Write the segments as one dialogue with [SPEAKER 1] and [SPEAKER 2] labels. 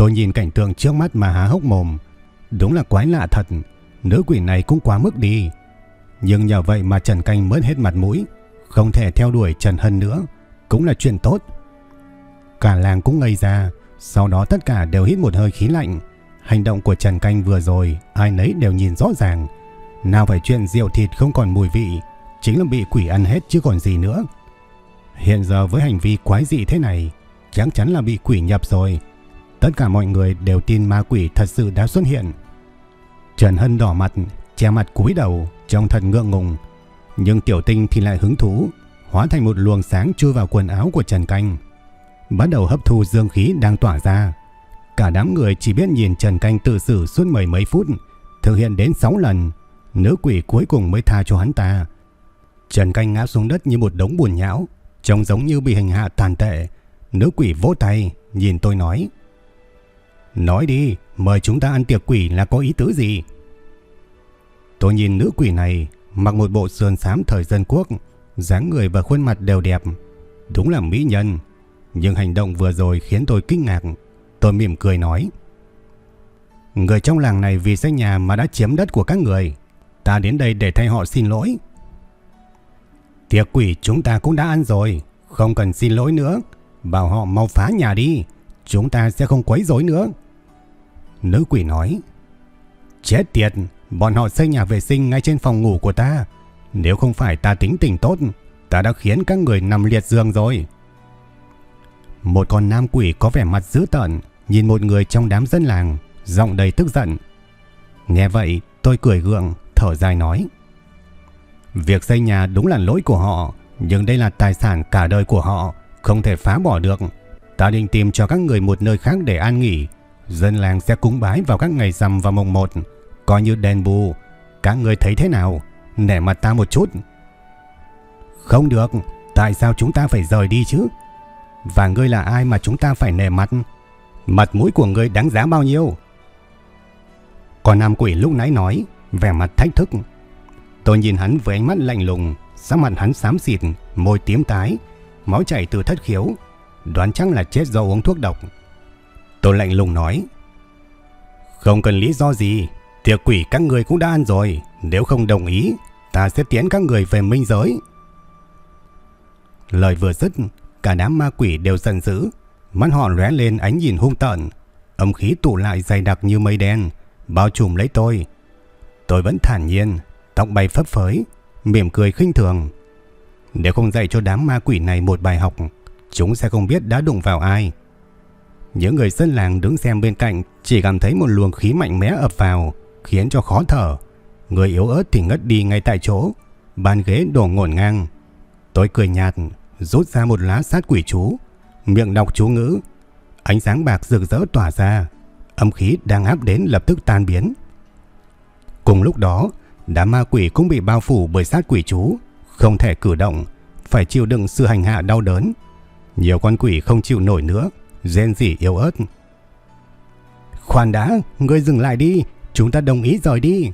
[SPEAKER 1] Tôi nhìn cảnh tượng trước mắt mà há hốc mồm. Đúng là quái lạ thật, nữ quỷ này cũng quá mức đi. Nhưng nhờ vậy mà Trần Canh mất hết mặt mũi, không thể theo đuổi Trần Hân nữa, cũng là chuyện tốt. Cả làng cũng ngây ra, sau đó tất cả đều hít một hơi khí lạnh. Hành động của Trần Canh vừa rồi, ai nấy đều nhìn rõ ràng. Nào phải chuyện rượu thịt không còn mùi vị, chính là bị quỷ ăn hết chứ còn gì nữa. Hiện giờ với hành vi quái dị thế này, chắc chắn là bị quỷ nhập rồi. Tất cả mọi người đều tin ma quỷ thật sự đã xuất hiện. Trần Hân đỏ mặt, che mặt cúi đầu, trông thật ngượng ngùng. Nhưng tiểu tinh thì lại hứng thú, hóa thành một luồng sáng chui vào quần áo của Trần Canh. Bắt đầu hấp thu dương khí đang tỏa ra. Cả đám người chỉ biết nhìn Trần Canh tự xử suốt mười mấy phút, thực hiện đến 6 lần. Nữ quỷ cuối cùng mới tha cho hắn ta. Trần Canh ngã xuống đất như một đống buồn nhão, trông giống như bị hành hạ tàn tệ. Nữ quỷ vỗ tay, nhìn tôi nói. Nói đi, mời chúng ta ăn tiệc quỷ là có ý tứ gì? Tôi nhìn nữ quỷ này, mặc một bộ sườn xám thời dân quốc, dáng người và khuôn mặt đều đẹp. Đúng là mỹ nhân, nhưng hành động vừa rồi khiến tôi kinh ngạc. Tôi mỉm cười nói. Người trong làng này vì xây nhà mà đã chiếm đất của các người. Ta đến đây để thay họ xin lỗi. Tiệc quỷ chúng ta cũng đã ăn rồi, không cần xin lỗi nữa. Bảo họ mau phá nhà đi, chúng ta sẽ không quấy rối nữa. Nữ quỷ nói. Chết tiệt, bọn họ xây nhà vệ sinh ngay trên phòng ngủ của ta. Nếu không phải ta tính tình tốt, ta đã khiến các người nằm liệt giường rồi. Một con nam quỷ có vẻ mặt dữ tợn, nhìn một người trong đám dân làng, giọng đầy tức giận. Nghe vậy, tôi cười gượng, thở dài nói. Việc xây nhà đúng là lỗi của họ, nhưng đây là tài sản cả đời của họ, không thể phá bỏ được. Ta định tìm cho các người một nơi khác để an nghỉ, Dân làng sẽ cúng bái vào các ngày rằm và mùng 1, coi như đền bù. Các người thấy thế nào? Nể mặt ta một chút. Không được, tại sao chúng ta phải rời đi chứ? Và ngươi là ai mà chúng ta phải nể mặt? Mặt mũi của ngươi đáng giá bao nhiêu? Còn nam quỷ lúc nãy nói, vẻ mặt thách thức. Tôi nhìn hắn với ánh mắt lạnh lùng, sắc mặt hắn xám xịt, môi tím tái, máu chảy từ thất khiếu, đoán chắc là chết do uống thuốc độc. Tôi lạnh lùng nói. Không cần lý do gì, tiệc quỷ các người cũng đã ăn rồi. Nếu không đồng ý, ta sẽ tiến các người về minh giới. Lời vừa dứt, cả đám ma quỷ đều giận dữ. Mắt họ lóe lên ánh nhìn hung tợn. Âm khí tụ lại dày đặc như mây đen, bao trùm lấy tôi. Tôi vẫn thản nhiên, tóc bay phấp phới, mỉm cười khinh thường. Nếu không dạy cho đám ma quỷ này một bài học, chúng sẽ không biết đã đụng vào ai. Những người dân làng đứng xem bên cạnh chỉ cảm thấy một luồng khí mạnh mẽ ập vào, khiến cho khó thở. Người yếu ớt thì ngất đi ngay tại chỗ, bàn ghế đổ ngổn ngang. Tôi cười nhạt, rút ra một lá sát quỷ chú, miệng đọc chú ngữ. Ánh sáng bạc rực rỡ tỏa ra, âm khí đang áp đến lập tức tan biến. Cùng lúc đó, đám ma quỷ cũng bị bao phủ bởi sát quỷ chú, không thể cử động, phải chịu đựng sự hành hạ đau đớn. Nhiều con quỷ không chịu nổi nữa, rên rỉ yếu ớt. Khoan đã, ngươi dừng lại đi, chúng ta đồng ý rời đi.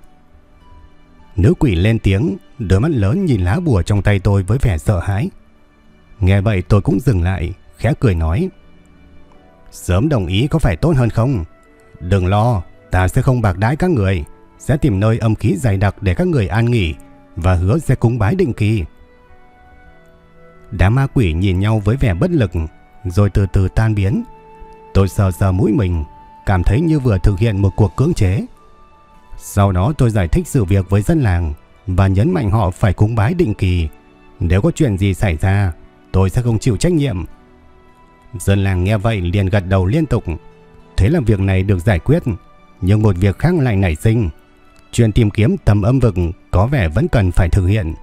[SPEAKER 1] Nữ quỷ lên tiếng, đôi mắt lớn nhìn lá bùa trong tay tôi với vẻ sợ hãi. Nghe vậy tôi cũng dừng lại, khẽ cười nói. Sớm đồng ý có phải tốt hơn không? Đừng lo, ta sẽ không bạc đái các người, sẽ tìm nơi âm khí dày đặc để các người an nghỉ và hứa sẽ cúng bái định kỳ. Đám ma quỷ nhìn nhau với vẻ bất lực, rồi từ từ tan biến. Tôi sờ sờ mũi mình, cảm thấy như vừa thực hiện một cuộc cưỡng chế. Sau đó tôi giải thích sự việc với dân làng và nhấn mạnh họ phải cúng bái định kỳ. Nếu có chuyện gì xảy ra, tôi sẽ không chịu trách nhiệm. Dân làng nghe vậy liền gật đầu liên tục. Thế là việc này được giải quyết, nhưng một việc khác lại nảy sinh. Chuyện tìm kiếm tầm âm vực có vẻ vẫn cần phải thực hiện.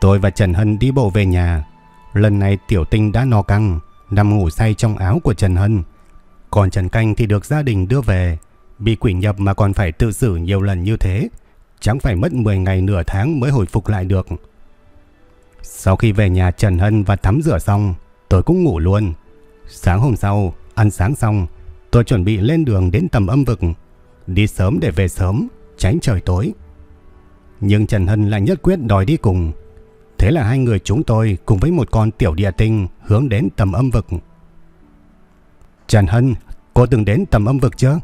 [SPEAKER 1] Tôi và Trần Hân đi bộ về nhà. Lần này Tiểu Tinh đã no căng, nằm ngủ say trong áo của Trần Hân. Còn Trần Canh thì được gia đình đưa về. Bị quỷ nhập mà còn phải tự xử nhiều lần như thế. Chẳng phải mất 10 ngày nửa tháng mới hồi phục lại được. Sau khi về nhà Trần Hân và tắm rửa xong, tôi cũng ngủ luôn. Sáng hôm sau, ăn sáng xong, tôi chuẩn bị lên đường đến tầm âm vực. Đi sớm để về sớm, tránh trời tối. Nhưng Trần Hân lại nhất quyết đòi đi cùng. Thế là hai người chúng tôi cùng với một con tiểu địa tinh hướng đến tầm âm vực. Trần Hân, cô từng đến tầm âm vực chưa?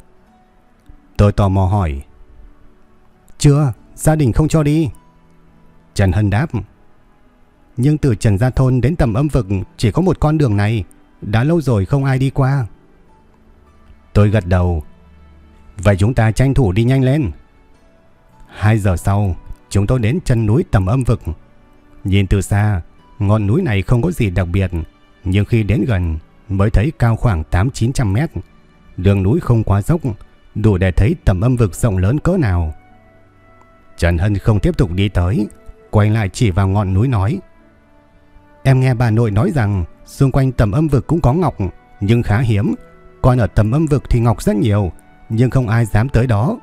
[SPEAKER 1] Tôi tò mò hỏi. Chưa, gia đình không cho đi. Trần Hân đáp. Nhưng từ Trần Gia Thôn đến tầm âm vực chỉ có một con đường này, đã lâu rồi không ai đi qua. Tôi gật đầu. Vậy chúng ta tranh thủ đi nhanh lên. 2 giờ sau, chúng tôi đến chân núi tầm âm vực. Nhìn từ xa, ngọn núi này không có gì đặc biệt, nhưng khi đến gần mới thấy cao khoảng 8-900 mét. Đường núi không quá dốc, đủ để thấy tầm âm vực rộng lớn cỡ nào. Trần Hân không tiếp tục đi tới, quay lại chỉ vào ngọn núi nói. Em nghe bà nội nói rằng xung quanh tầm âm vực cũng có ngọc, nhưng khá hiếm. Còn ở tầm âm vực thì ngọc rất nhiều, nhưng không ai dám tới đó.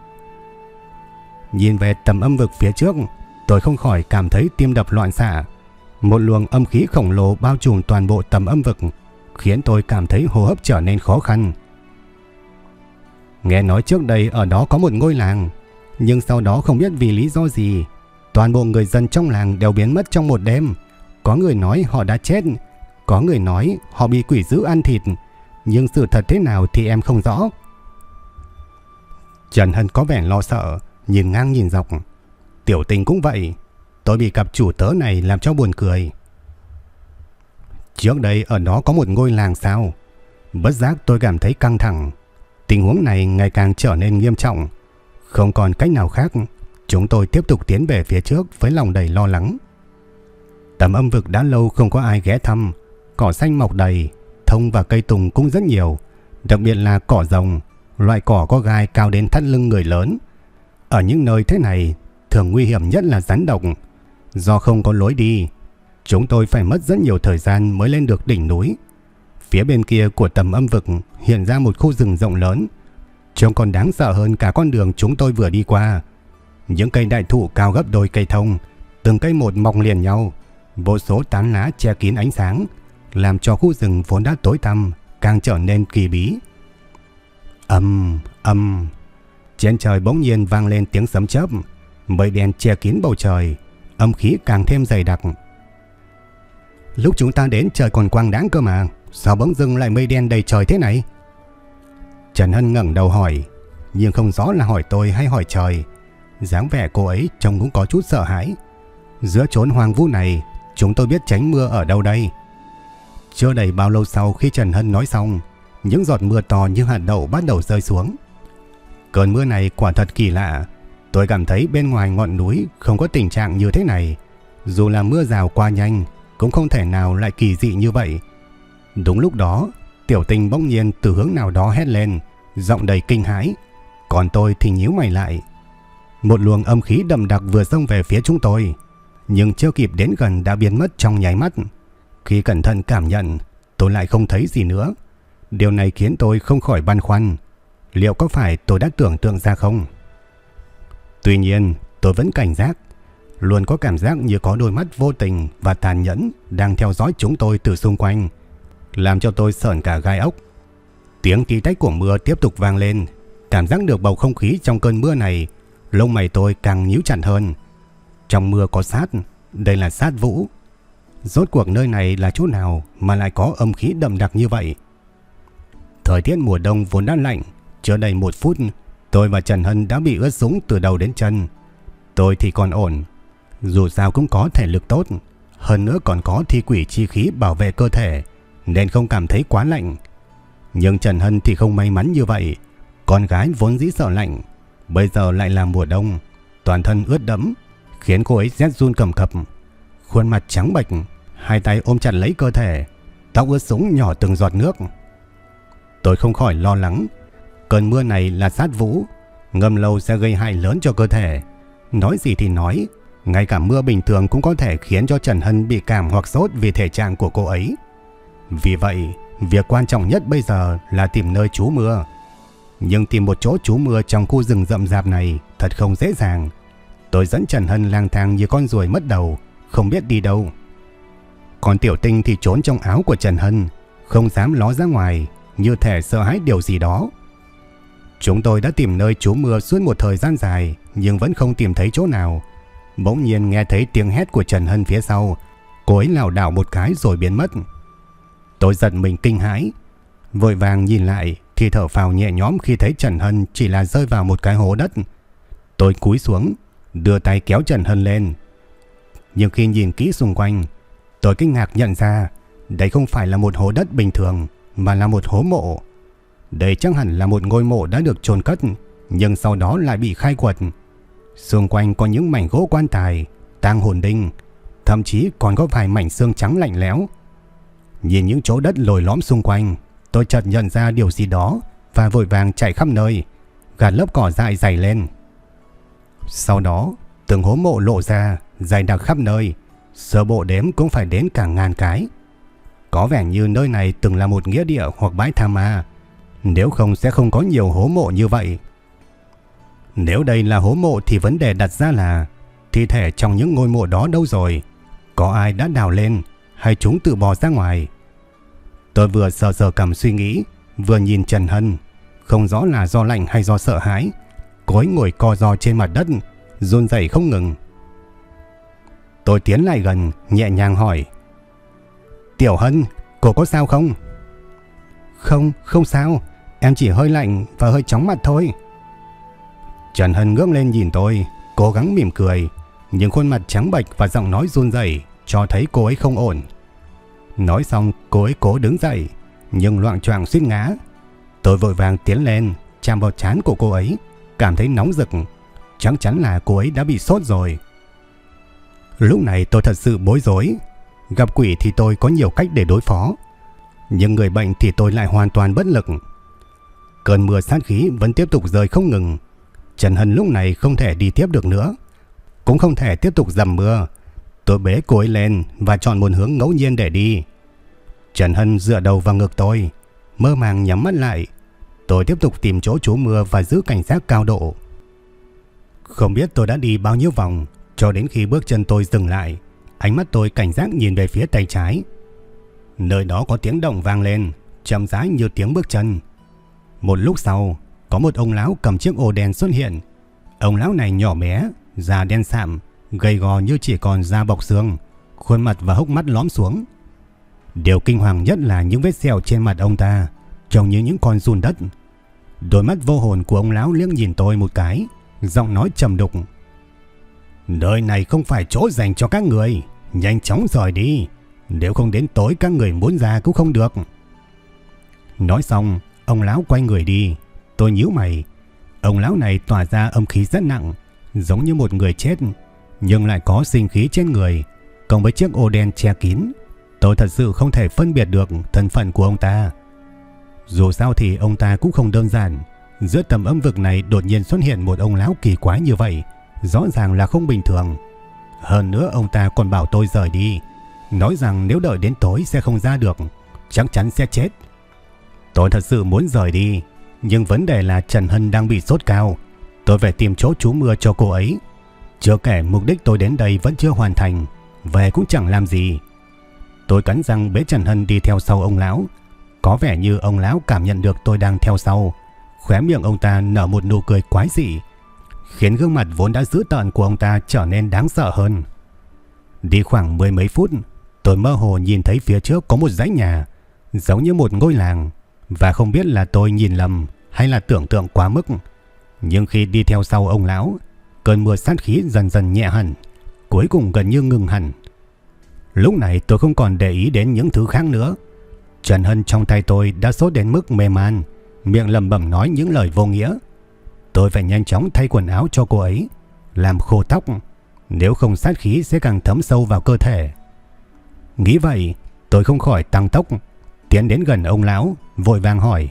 [SPEAKER 1] Nhìn về tầm âm vực phía trước, tôi không khỏi cảm thấy tim đập loạn xạ. Một luồng âm khí khổng lồ bao trùm toàn bộ tầm âm vực, khiến tôi cảm thấy hô hấp trở nên khó khăn. Nghe nói trước đây ở đó có một ngôi làng, nhưng sau đó không biết vì lý do gì, toàn bộ người dân trong làng đều biến mất trong một đêm. Có người nói họ đã chết, có người nói họ bị quỷ dữ ăn thịt, nhưng sự thật thế nào thì em không rõ. Trần Hân có vẻ lo sợ, nhìn ngang nhìn dọc. Tiểu tình cũng vậy, tôi bị cặp chủ tớ này làm cho buồn cười. Trước đây ở đó có một ngôi làng sao? Bất giác tôi cảm thấy căng thẳng. Tình huống này ngày càng trở nên nghiêm trọng. Không còn cách nào khác, chúng tôi tiếp tục tiến về phía trước với lòng đầy lo lắng. Tầm âm vực đã lâu không có ai ghé thăm, cỏ xanh mọc đầy, thông và cây tùng cũng rất nhiều, đặc biệt là cỏ rồng, loại cỏ có gai cao đến thắt lưng người lớn. Ở những nơi thế này, thường nguy hiểm nhất là rắn độc. Do không có lối đi, chúng tôi phải mất rất nhiều thời gian mới lên được đỉnh núi. Phía bên kia của tầm âm vực hiện ra một khu rừng rộng lớn, trông còn đáng sợ hơn cả con đường chúng tôi vừa đi qua. Những cây đại thụ cao gấp đôi cây thông, từng cây một mọc liền nhau, vô số tán lá che kín ánh sáng, làm cho khu rừng vốn đã tối tăm càng trở nên kỳ bí. Âm, âm, trên trời bỗng nhiên vang lên tiếng sấm chớp, mây đen che kín bầu trời, âm khí càng thêm dày đặc. Lúc chúng ta đến trời còn quang đáng cơ mà, sao bỗng dưng lại mây đen đầy trời thế này? Trần Hân ngẩng đầu hỏi, nhưng không rõ là hỏi tôi hay hỏi trời. dáng vẻ cô ấy trông cũng có chút sợ hãi. Giữa chốn hoang vu này, chúng tôi biết tránh mưa ở đâu đây? Chưa đầy bao lâu sau khi Trần Hân nói xong, những giọt mưa to như hạt đậu bắt đầu rơi xuống. Cơn mưa này quả thật kỳ lạ. Tôi cảm thấy bên ngoài ngọn núi không có tình trạng như thế này. Dù là mưa rào qua nhanh, cũng không thể nào lại kỳ dị như vậy. Đúng lúc đó, tiểu tình bỗng nhiên từ hướng nào đó hét lên, giọng đầy kinh hãi. Còn tôi thì nhíu mày lại. Một luồng âm khí đậm đặc vừa xông về phía chúng tôi, nhưng chưa kịp đến gần đã biến mất trong nháy mắt. Khi cẩn thận cảm nhận, tôi lại không thấy gì nữa. Điều này khiến tôi không khỏi băn khoăn. Liệu có phải tôi đã tưởng tượng ra không? Tuy nhiên, tôi vẫn cảnh giác. Luôn có cảm giác như có đôi mắt vô tình và tàn nhẫn đang theo dõi chúng tôi từ xung quanh. Làm cho tôi sởn cả gai ốc. Tiếng tí tách của mưa tiếp tục vang lên. Cảm giác được bầu không khí trong cơn mưa này. Lông mày tôi càng nhíu chặt hơn. Trong mưa có sát. Đây là sát vũ. Rốt cuộc nơi này là chỗ nào mà lại có âm khí đậm đặc như vậy? Thời tiết mùa đông vốn đã lạnh, chưa đầy một phút, tôi và Trần Hân đã bị ướt sũng từ đầu đến chân. Tôi thì còn ổn, dù sao cũng có thể lực tốt, hơn nữa còn có thi quỷ chi khí bảo vệ cơ thể, nên không cảm thấy quá lạnh. Nhưng Trần Hân thì không may mắn như vậy, con gái vốn dĩ sợ lạnh, bây giờ lại là mùa đông, toàn thân ướt đẫm, khiến cô ấy rét run cầm cập. Khuôn mặt trắng bệch, hai tay ôm chặt lấy cơ thể, tóc ướt sũng nhỏ từng giọt nước. Tôi không khỏi lo lắng, Cơn mưa này là sát vũ, ngâm lâu sẽ gây hại lớn cho cơ thể. Nói gì thì nói, ngay cả mưa bình thường cũng có thể khiến cho Trần Hân bị cảm hoặc sốt vì thể trạng của cô ấy. Vì vậy, việc quan trọng nhất bây giờ là tìm nơi trú mưa. Nhưng tìm một chỗ trú mưa trong khu rừng rậm rạp này thật không dễ dàng. Tôi dẫn Trần Hân lang thang như con ruồi mất đầu, không biết đi đâu. Còn Tiểu Tinh thì trốn trong áo của Trần Hân, không dám ló ra ngoài, như thể sợ hãi điều gì đó. Chúng tôi đã tìm nơi trú mưa suốt một thời gian dài, nhưng vẫn không tìm thấy chỗ nào. Bỗng nhiên nghe thấy tiếng hét của Trần Hân phía sau, cô ấy lảo đảo một cái rồi biến mất. Tôi giật mình kinh hãi, vội vàng nhìn lại thì thở phào nhẹ nhõm khi thấy Trần Hân chỉ là rơi vào một cái hố đất. Tôi cúi xuống, đưa tay kéo Trần Hân lên. Nhưng khi nhìn kỹ xung quanh, tôi kinh ngạc nhận ra đây không phải là một hố đất bình thường mà là một hố mộ. Đây chắc hẳn là một ngôi mộ đã được chôn cất nhưng sau đó lại bị khai quật. Xung quanh có những mảnh gỗ quan tài, tang hồn đinh, thậm chí còn có vài mảnh xương trắng lạnh lẽo. Nhìn những chỗ đất lồi lõm xung quanh, tôi chợt nhận ra điều gì đó và vội vàng chạy khắp nơi, gạt lớp cỏ dại dày lên. Sau đó, từng hố mộ lộ ra, dày đặc khắp nơi, sơ bộ đếm cũng phải đến cả ngàn cái. Có vẻ như nơi này từng là một nghĩa địa hoặc bãi tha ma, nếu không sẽ không có nhiều hố mộ như vậy. Nếu đây là hố mộ thì vấn đề đặt ra là thi thể trong những ngôi mộ đó đâu rồi? Có ai đã đào lên hay chúng tự bò ra ngoài? Tôi vừa sờ sờ cầm suy nghĩ, vừa nhìn Trần Hân, không rõ là do lạnh hay do sợ hãi. cối ngồi co ro trên mặt đất, run rẩy không ngừng. Tôi tiến lại gần, nhẹ nhàng hỏi. Tiểu Hân, cô có sao không? Không, không sao. Em chỉ hơi lạnh và hơi chóng mặt thôi. Trần Hân ngước lên nhìn tôi, cố gắng mỉm cười, nhưng khuôn mặt trắng bệch và giọng nói run rẩy cho thấy cô ấy không ổn. Nói xong, cô ấy cố đứng dậy, nhưng loạn choạng suýt ngã. Tôi vội vàng tiến lên, chạm vào trán của cô ấy, cảm thấy nóng rực. Chắc chắn là cô ấy đã bị sốt rồi. Lúc này tôi thật sự bối rối. Gặp quỷ thì tôi có nhiều cách để đối phó. Nhưng người bệnh thì tôi lại hoàn toàn bất lực. Cơn mưa sát khí vẫn tiếp tục rơi không ngừng. Trần Hân lúc này không thể đi tiếp được nữa. Cũng không thể tiếp tục dầm mưa. Tôi bế cô ấy lên và chọn một hướng ngẫu nhiên để đi. Trần Hân dựa đầu vào ngực tôi, mơ màng nhắm mắt lại. Tôi tiếp tục tìm chỗ trú mưa và giữ cảnh giác cao độ. Không biết tôi đã đi bao nhiêu vòng, cho đến khi bước chân tôi dừng lại, ánh mắt tôi cảnh giác nhìn về phía tay trái. Nơi đó có tiếng động vang lên, chậm rãi như tiếng bước chân. Một lúc sau, có một ông lão cầm chiếc ô đen xuất hiện. Ông lão này nhỏ bé, da đen sạm, gầy gò như chỉ còn da bọc xương, khuôn mặt và hốc mắt lõm xuống. Điều kinh hoàng nhất là những vết sẹo trên mặt ông ta, trông như những con run đất. Đôi mắt vô hồn của ông lão liếc nhìn tôi một cái, giọng nói trầm đục. Nơi này không phải chỗ dành cho các người, nhanh chóng rời đi, nếu không đến tối các người muốn ra cũng không được. Nói xong, ông lão quay người đi, tôi nhíu mày. Ông lão này tỏa ra âm khí rất nặng, giống như một người chết, nhưng lại có sinh khí trên người, cộng với chiếc ô đen che kín. Tôi thật sự không thể phân biệt được thân phận của ông ta. Dù sao thì ông ta cũng không đơn giản. Giữa tầm âm vực này đột nhiên xuất hiện một ông lão kỳ quái như vậy, rõ ràng là không bình thường. Hơn nữa ông ta còn bảo tôi rời đi, nói rằng nếu đợi đến tối sẽ không ra được, chắc chắn sẽ chết. Tôi thật sự muốn rời đi, nhưng vấn đề là Trần Hân đang bị sốt cao. Tôi phải tìm chỗ trú mưa cho cô ấy. Chưa kể mục đích tôi đến đây vẫn chưa hoàn thành, về cũng chẳng làm gì. Tôi cắn răng bế Trần Hân đi theo sau ông lão. Có vẻ như ông lão cảm nhận được tôi đang theo sau. Khóe miệng ông ta nở một nụ cười quái dị, khiến gương mặt vốn đã dữ tợn của ông ta trở nên đáng sợ hơn. Đi khoảng mười mấy phút, tôi mơ hồ nhìn thấy phía trước có một dãy nhà, giống như một ngôi làng, và không biết là tôi nhìn lầm hay là tưởng tượng quá mức. Nhưng khi đi theo sau ông lão, cơn mưa sát khí dần dần nhẹ hẳn, cuối cùng gần như ngừng hẳn. Lúc này tôi không còn để ý đến những thứ khác nữa. Trần Hân trong tay tôi đã sốt đến mức mê man, miệng lầm bẩm nói những lời vô nghĩa. Tôi phải nhanh chóng thay quần áo cho cô ấy, làm khô tóc, nếu không sát khí sẽ càng thấm sâu vào cơ thể. Nghĩ vậy, tôi không khỏi tăng tốc, tiến đến gần ông lão, vội vàng hỏi.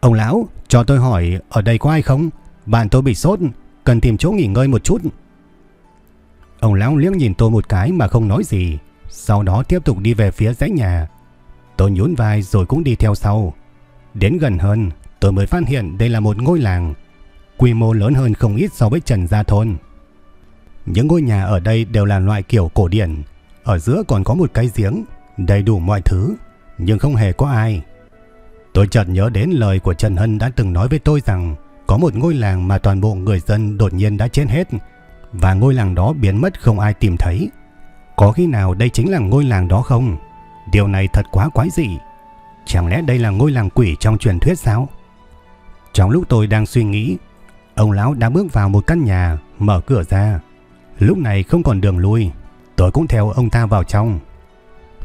[SPEAKER 1] Ông lão, cho tôi hỏi ở đây có ai không? Bạn tôi bị sốt, cần tìm chỗ nghỉ ngơi một chút. Ông lão liếc nhìn tôi một cái mà không nói gì, sau đó tiếp tục đi về phía dãy nhà. Tôi nhún vai rồi cũng đi theo sau. Đến gần hơn, tôi mới phát hiện đây là một ngôi làng, quy mô lớn hơn không ít so với Trần Gia Thôn. Những ngôi nhà ở đây đều là loại kiểu cổ điển, ở giữa còn có một cái giếng, đầy đủ mọi thứ, nhưng không hề có ai. Tôi chợt nhớ đến lời của Trần Hân đã từng nói với tôi rằng có một ngôi làng mà toàn bộ người dân đột nhiên đã chết hết và ngôi làng đó biến mất không ai tìm thấy. Có khi nào đây chính là ngôi làng đó không? Điều này thật quá quái dị. Chẳng lẽ đây là ngôi làng quỷ trong truyền thuyết sao? Trong lúc tôi đang suy nghĩ, ông lão đã bước vào một căn nhà, mở cửa ra. Lúc này không còn đường lui, tôi cũng theo ông ta vào trong.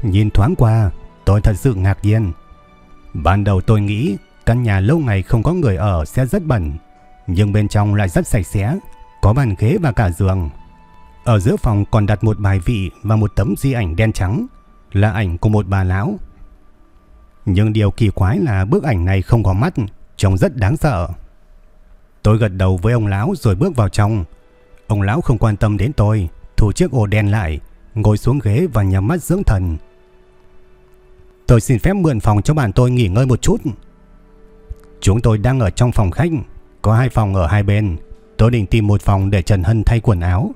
[SPEAKER 1] Nhìn thoáng qua, tôi thật sự ngạc nhiên. Ban đầu tôi nghĩ căn nhà lâu ngày không có người ở sẽ rất bẩn, nhưng bên trong lại rất sạch sẽ, có bàn ghế và cả giường. Ở giữa phòng còn đặt một bài vị và một tấm di ảnh đen trắng, là ảnh của một bà lão. Nhưng điều kỳ quái là bức ảnh này không có mắt, trông rất đáng sợ. Tôi gật đầu với ông lão rồi bước vào trong. Ông lão không quan tâm đến tôi, thủ chiếc ô đen lại, ngồi xuống ghế và nhắm mắt dưỡng thần. Tôi xin phép mượn phòng cho bạn tôi nghỉ ngơi một chút. Chúng tôi đang ở trong phòng khách, có hai phòng ở hai bên. Tôi định tìm một phòng để Trần Hân thay quần áo.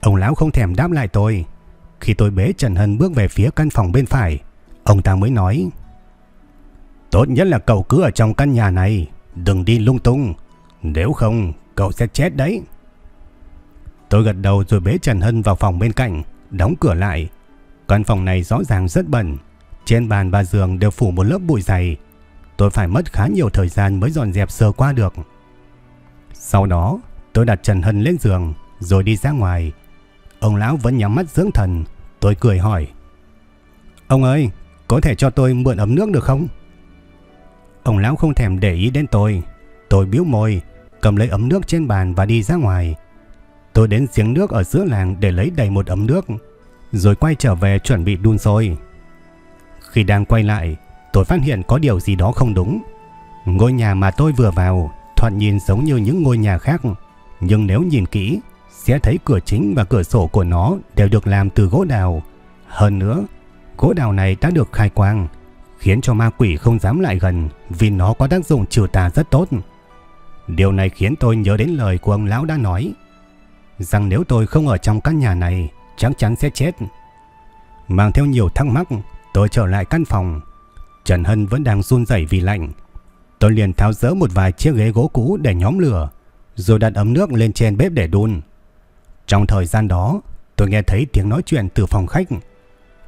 [SPEAKER 1] Ông lão không thèm đáp lại tôi. Khi tôi bế Trần Hân bước về phía căn phòng bên phải, ông ta mới nói Tốt nhất là cậu cứ ở trong căn nhà này, đừng đi lung tung. Nếu không, cậu sẽ chết đấy. Tôi gật đầu rồi bế Trần Hân vào phòng bên cạnh, đóng cửa lại. Căn phòng này rõ ràng rất bẩn. Trên bàn và giường đều phủ một lớp bụi dày. Tôi phải mất khá nhiều thời gian mới dọn dẹp sơ qua được. Sau đó, tôi đặt Trần Hân lên giường, rồi đi ra ngoài. Ông lão vẫn nhắm mắt dưỡng thần. Tôi cười hỏi. Ông ơi, có thể cho tôi mượn ấm nước được không? Ông lão không thèm để ý đến tôi. Tôi biếu môi, cầm lấy ấm nước trên bàn và đi ra ngoài. Tôi đến giếng nước ở giữa làng để lấy đầy một ấm nước, rồi quay trở về chuẩn bị đun sôi. Khi đang quay lại, tôi phát hiện có điều gì đó không đúng. Ngôi nhà mà tôi vừa vào thoạt nhìn giống như những ngôi nhà khác, nhưng nếu nhìn kỹ, sẽ thấy cửa chính và cửa sổ của nó đều được làm từ gỗ đào. Hơn nữa, gỗ đào này đã được khai quang, khiến cho ma quỷ không dám lại gần vì nó có tác dụng trừ tà rất tốt. Điều này khiến tôi nhớ đến lời của ông lão đã nói, rằng nếu tôi không ở trong căn nhà này, chắc chắn sẽ chết. Mang theo nhiều thắc mắc, tôi trở lại căn phòng. Trần Hân vẫn đang run rẩy vì lạnh. Tôi liền tháo dỡ một vài chiếc ghế gỗ cũ để nhóm lửa, rồi đặt ấm nước lên trên bếp để đun. Trong thời gian đó, tôi nghe thấy tiếng nói chuyện từ phòng khách.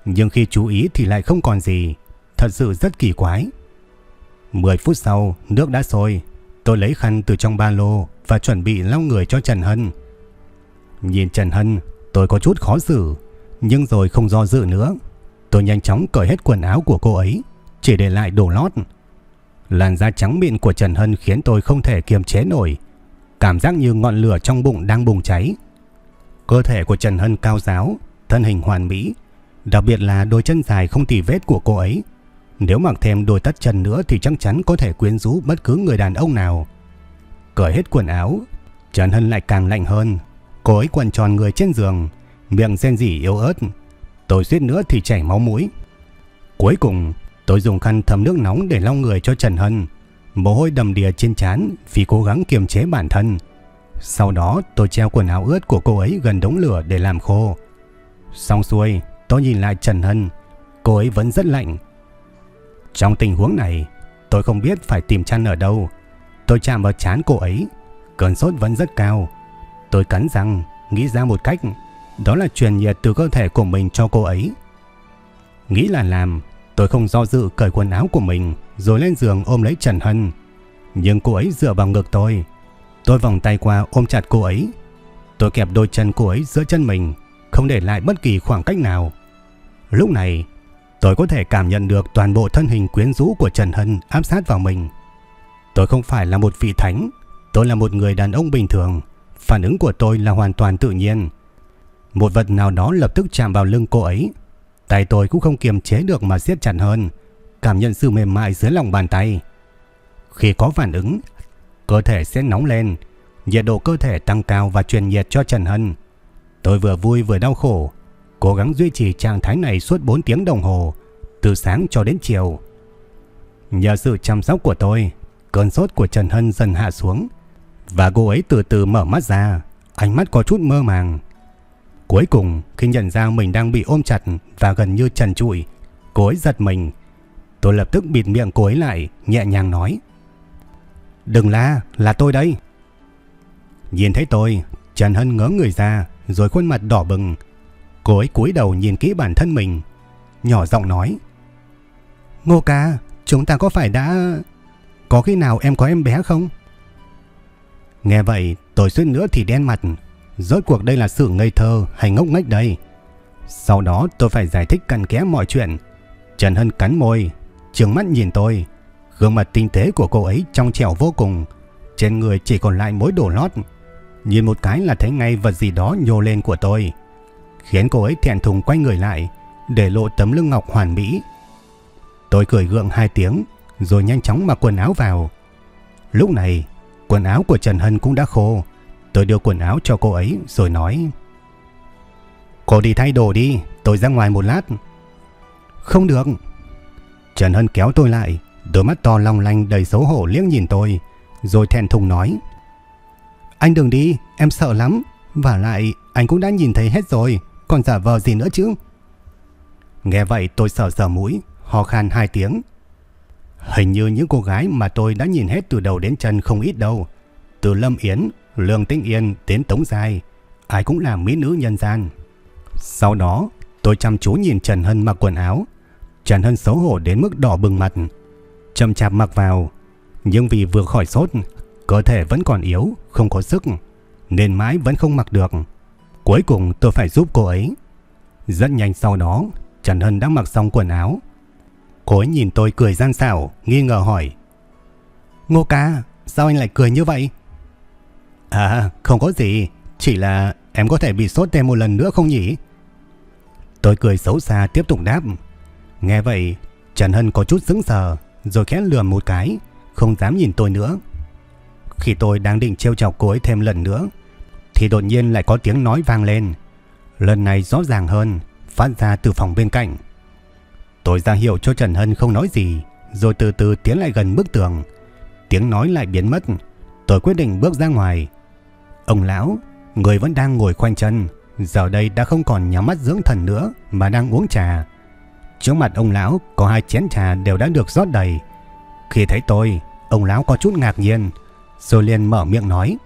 [SPEAKER 1] Nhưng khi chú ý thì lại không còn gì. Thật sự rất kỳ quái. 10 phút sau, nước đã sôi. Tôi lấy khăn từ trong ba lô và chuẩn bị lau người cho Trần Hân. Nhìn Trần Hân, tôi có chút khó xử, nhưng rồi không do dự nữa. Tôi nhanh chóng cởi hết quần áo của cô ấy, chỉ để lại đồ lót. Làn da trắng mịn của Trần Hân khiến tôi không thể kiềm chế nổi. Cảm giác như ngọn lửa trong bụng đang bùng cháy. Cơ thể của Trần Hân cao giáo, thân hình hoàn mỹ, đặc biệt là đôi chân dài không tì vết của cô ấy. Nếu mặc thêm đôi tất chân nữa thì chắc chắn có thể quyến rũ bất cứ người đàn ông nào. Cởi hết quần áo, Trần Hân lại càng lạnh hơn. Cô ấy quần tròn người trên giường, miệng rên rỉ yếu ớt. Tôi suýt nữa thì chảy máu mũi. Cuối cùng, tôi dùng khăn thấm nước nóng để lau người cho Trần Hân. Mồ hôi đầm đìa trên trán vì cố gắng kiềm chế bản thân. Sau đó tôi treo quần áo ướt của cô ấy gần đống lửa để làm khô. Xong xuôi, tôi nhìn lại Trần Hân. Cô ấy vẫn rất lạnh. Trong tình huống này, tôi không biết phải tìm chăn ở đâu. Tôi chạm vào chán cô ấy. Cơn sốt vẫn rất cao. Tôi cắn răng, nghĩ ra một cách. Đó là truyền nhiệt từ cơ thể của mình cho cô ấy. Nghĩ là làm, tôi không do dự cởi quần áo của mình rồi lên giường ôm lấy Trần Hân. Nhưng cô ấy dựa vào ngực tôi. Tôi vòng tay qua ôm chặt cô ấy. Tôi kẹp đôi chân cô ấy giữa chân mình, không để lại bất kỳ khoảng cách nào. Lúc này, tôi có thể cảm nhận được toàn bộ thân hình quyến rũ của Trần Hân áp sát vào mình. Tôi không phải là một vị thánh, tôi là một người đàn ông bình thường. Phản ứng của tôi là hoàn toàn tự nhiên. Một vật nào đó lập tức chạm vào lưng cô ấy. Tay tôi cũng không kiềm chế được mà siết chặt hơn, cảm nhận sự mềm mại dưới lòng bàn tay. Khi có phản ứng, cơ thể sẽ nóng lên, nhiệt độ cơ thể tăng cao và truyền nhiệt cho Trần Hân. Tôi vừa vui vừa đau khổ, cố gắng duy trì trạng thái này suốt 4 tiếng đồng hồ, từ sáng cho đến chiều. Nhờ sự chăm sóc của tôi, cơn sốt của Trần Hân dần hạ xuống và cô ấy từ từ mở mắt ra, ánh mắt có chút mơ màng. Cuối cùng, khi nhận ra mình đang bị ôm chặt và gần như trần trụi, cô ấy giật mình. Tôi lập tức bịt miệng cô ấy lại, nhẹ nhàng nói. Đừng la, là tôi đây. Nhìn thấy tôi, Trần Hân ngớ người ra, rồi khuôn mặt đỏ bừng. Cô ấy cúi đầu nhìn kỹ bản thân mình, nhỏ giọng nói. Ngô ca, chúng ta có phải đã... Có khi nào em có em bé không? Nghe vậy, tôi suýt nữa thì đen mặt. Rốt cuộc đây là sự ngây thơ hay ngốc nghếch đây? Sau đó tôi phải giải thích cặn kẽ mọi chuyện. Trần Hân cắn môi, trường mắt nhìn tôi. Gương mặt tinh tế của cô ấy trong trẻo vô cùng. Trên người chỉ còn lại mối đổ lót. Nhìn một cái là thấy ngay vật gì đó nhô lên của tôi. Khiến cô ấy thẹn thùng quay người lại, để lộ tấm lưng ngọc hoàn mỹ. Tôi cười gượng hai tiếng, rồi nhanh chóng mặc quần áo vào. Lúc này, quần áo của Trần Hân cũng đã khô. Tôi đưa quần áo cho cô ấy rồi nói Cô đi thay đồ đi, tôi ra ngoài một lát. Không được. Trần Hân kéo tôi lại, đôi mắt to long lanh đầy xấu hổ liếc nhìn tôi, rồi thẹn thùng nói Anh đừng đi, em sợ lắm. Và lại, anh cũng đã nhìn thấy hết rồi, còn giả vờ gì nữa chứ? Nghe vậy tôi sờ sờ mũi, ho khan hai tiếng. Hình như những cô gái mà tôi đã nhìn hết từ đầu đến chân không ít đâu. Từ Lâm Yến, Lương Tĩnh Yên đến Tống Giai, ai cũng là mỹ nữ nhân gian. Sau đó, tôi chăm chú nhìn Trần Hân mặc quần áo. Trần Hân xấu hổ đến mức đỏ bừng mặt. Chậm chạp mặc vào, nhưng vì vừa khỏi sốt, cơ thể vẫn còn yếu, không có sức, nên mãi vẫn không mặc được. Cuối cùng tôi phải giúp cô ấy. Rất nhanh sau đó, Trần Hân đã mặc xong quần áo. Cô ấy nhìn tôi cười gian xảo, nghi ngờ hỏi. Ngô ca, sao anh lại cười như vậy? À, không có gì, chỉ là em có thể bị sốt thêm một lần nữa không nhỉ? Tôi cười xấu xa tiếp tục đáp. Nghe vậy, Trần Hân có chút sững sờ, rồi khẽ lườm một cái, không dám nhìn tôi nữa. Khi tôi đang định trêu chọc cô ấy thêm lần nữa, thì đột nhiên lại có tiếng nói vang lên. Lần này rõ ràng hơn, phát ra từ phòng bên cạnh. Tôi ra hiệu cho Trần Hân không nói gì, rồi từ từ tiến lại gần bức tường. Tiếng nói lại biến mất, tôi quyết định bước ra ngoài. Ông lão, người vẫn đang ngồi khoanh chân, giờ đây đã không còn nhắm mắt dưỡng thần nữa mà đang uống trà. Trước mặt ông lão có hai chén trà đều đã được rót đầy. Khi thấy tôi, ông lão có chút ngạc nhiên, rồi liền mở miệng nói.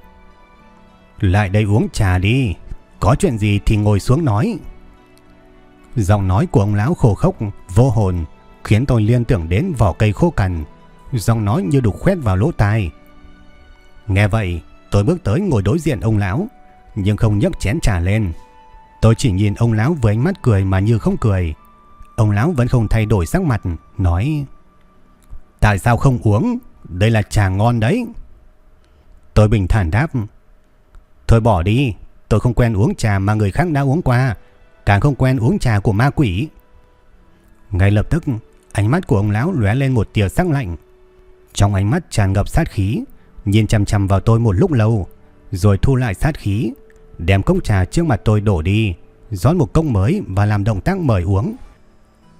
[SPEAKER 1] Lại đây uống trà đi, có chuyện gì thì ngồi xuống nói. Giọng nói của ông lão khổ khốc, vô hồn, khiến tôi liên tưởng đến vỏ cây khô cằn. Giọng nói như đục khoét vào lỗ tai. Nghe vậy, tôi bước tới ngồi đối diện ông lão, nhưng không nhấc chén trà lên. Tôi chỉ nhìn ông lão với ánh mắt cười mà như không cười. Ông lão vẫn không thay đổi sắc mặt, nói Tại sao không uống? Đây là trà ngon đấy. Tôi bình thản đáp Thôi bỏ đi, tôi không quen uống trà mà người khác đã uống qua, càng không quen uống trà của ma quỷ. Ngay lập tức, ánh mắt của ông lão lóe lên một tia sắc lạnh. Trong ánh mắt tràn ngập sát khí, nhìn chằm chằm vào tôi một lúc lâu, rồi thu lại sát khí, đem cốc trà trước mặt tôi đổ đi, rót một cốc mới và làm động tác mời uống.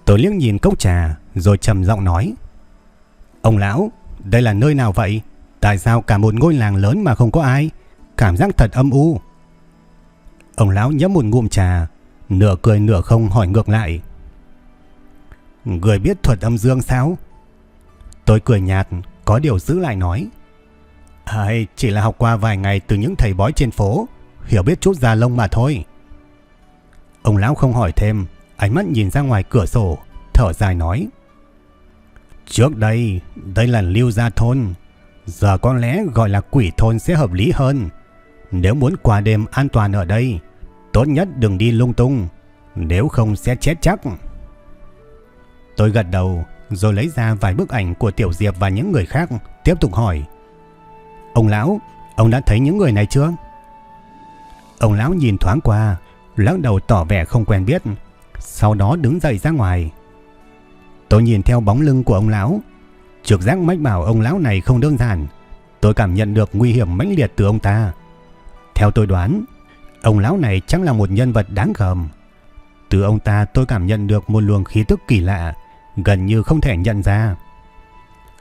[SPEAKER 1] Tôi liếc nhìn cốc trà, rồi trầm giọng nói: "Ông lão, đây là nơi nào vậy? Tại sao cả một ngôi làng lớn mà không có ai?" cảm giác thật âm u. Ông lão nhấp một ngụm trà, nửa cười nửa không hỏi ngược lại. Người biết thuật âm dương sao? Tôi cười nhạt, có điều giữ lại nói ai chỉ là học qua vài ngày từ những thầy bói trên phố, hiểu biết chút da lông mà thôi. Ông lão không hỏi thêm, ánh mắt nhìn ra ngoài cửa sổ, thở dài nói. Trước đây, đây là lưu gia thôn, giờ có lẽ gọi là quỷ thôn sẽ hợp lý hơn. Nếu muốn qua đêm an toàn ở đây, tốt nhất đừng đi lung tung, nếu không sẽ chết chắc. Tôi gật đầu, rồi lấy ra vài bức ảnh của Tiểu Diệp và những người khác, tiếp tục hỏi. Ông lão, ông đã thấy những người này chưa? Ông lão nhìn thoáng qua, lắc đầu tỏ vẻ không quen biết, sau đó đứng dậy ra ngoài. Tôi nhìn theo bóng lưng của ông lão, Trực giác mách bảo ông lão này không đơn giản. Tôi cảm nhận được nguy hiểm mãnh liệt từ ông ta. Theo tôi đoán, ông lão này chắc là một nhân vật đáng gờm. Từ ông ta tôi cảm nhận được một luồng khí tức kỳ lạ, gần như không thể nhận ra.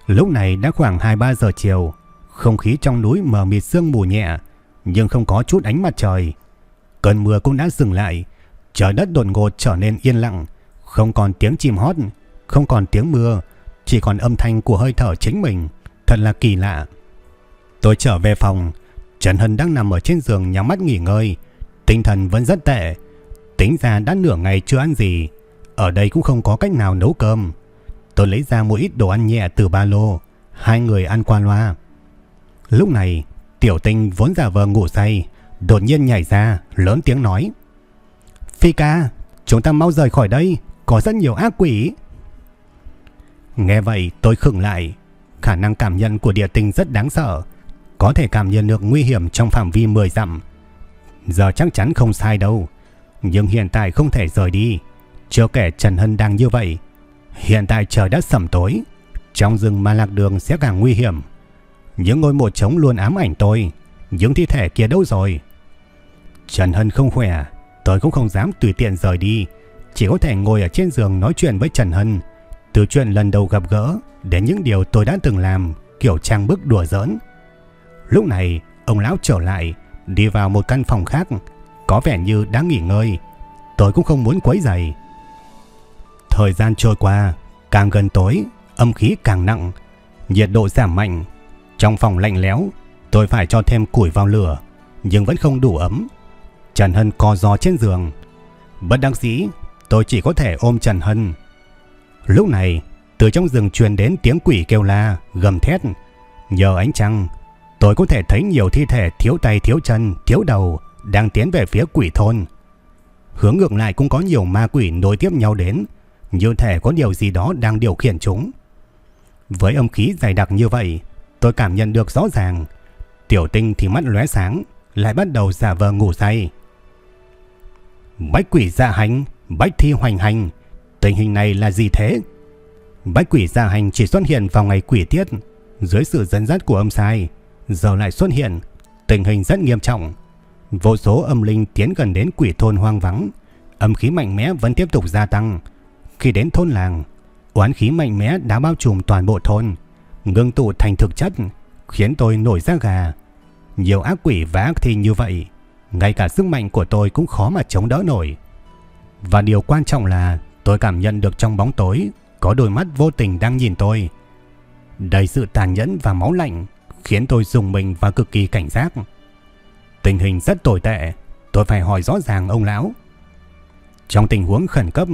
[SPEAKER 1] Lúc này đã khoảng 2-3 giờ chiều, không khí trong núi mờ mịt sương mù nhẹ, nhưng không có chút ánh mặt trời. Cơn mưa cũng đã dừng lại, trời đất đột ngột trở nên yên lặng, không còn tiếng chim hót, không còn tiếng mưa, chỉ còn âm thanh của hơi thở chính mình, thật là kỳ lạ. Tôi trở về phòng, Trần Hân đang nằm ở trên giường nhắm mắt nghỉ ngơi, tinh thần vẫn rất tệ. Tính ra đã nửa ngày chưa ăn gì, ở đây cũng không có cách nào nấu cơm. Tôi lấy ra một ít đồ ăn nhẹ từ ba lô, hai người ăn qua loa. Lúc này, Tiểu Tinh vốn giả vờ ngủ say, đột nhiên nhảy ra, lớn tiếng nói: "Phi ca, chúng ta mau rời khỏi đây, có rất nhiều ác quỷ." Nghe vậy, tôi khựng lại, khả năng cảm nhận của địa tinh rất đáng sợ, có thể cảm nhận được nguy hiểm trong phạm vi 10 dặm. Giờ chắc chắn không sai đâu, nhưng hiện tại không thể rời đi. Chưa kể Trần Hân đang như vậy, hiện tại trời đã sẩm tối, trong rừng mà lạc đường sẽ càng nguy hiểm. Những ngôi mộ trống luôn ám ảnh tôi, những thi thể kia đâu rồi? Trần Hân không khỏe, tôi cũng không dám tùy tiện rời đi, chỉ có thể ngồi ở trên giường nói chuyện với Trần Hân, từ chuyện lần đầu gặp gỡ đến những điều tôi đã từng làm, kiểu trang bức đùa giỡn. Lúc này, ông lão trở lại, đi vào một căn phòng khác, có vẻ như đang nghỉ ngơi. Tôi cũng không muốn quấy giày Thời gian trôi qua, càng gần tối, âm khí càng nặng, nhiệt độ giảm mạnh. Trong phòng lạnh lẽo, tôi phải cho thêm củi vào lửa, nhưng vẫn không đủ ấm. Trần Hân co giò trên giường. Bất đắc dĩ, tôi chỉ có thể ôm Trần Hân. Lúc này, từ trong rừng truyền đến tiếng quỷ kêu la, gầm thét. Nhờ ánh trăng, tôi có thể thấy nhiều thi thể thiếu tay thiếu chân, thiếu đầu đang tiến về phía quỷ thôn. Hướng ngược lại cũng có nhiều ma quỷ nối tiếp nhau đến, như thể có điều gì đó đang điều khiển chúng. Với âm khí dày đặc như vậy, tôi cảm nhận được rõ ràng. Tiểu tinh thì mắt lóe sáng, lại bắt đầu giả vờ ngủ say. Bách quỷ dạ hành, bách thi hoành hành, tình hình này là gì thế? Bách quỷ dạ hành chỉ xuất hiện vào ngày quỷ tiết, dưới sự dẫn dắt của âm sai, giờ lại xuất hiện, tình hình rất nghiêm trọng. Vô số âm linh tiến gần đến quỷ thôn hoang vắng, âm khí mạnh mẽ vẫn tiếp tục gia tăng. Khi đến thôn làng, oán khí mạnh mẽ đã bao trùm toàn bộ thôn, ngưng tụ thành thực chất, khiến tôi nổi da gà. Nhiều ác quỷ và ác thi như vậy, ngay cả sức mạnh của tôi cũng khó mà chống đỡ nổi. Và điều quan trọng là tôi cảm nhận được trong bóng tối có đôi mắt vô tình đang nhìn tôi. Đầy sự tàn nhẫn và máu lạnh khiến tôi dùng mình và cực kỳ cảnh giác. Tình hình rất tồi tệ, tôi phải hỏi rõ ràng ông lão. Trong tình huống khẩn cấp,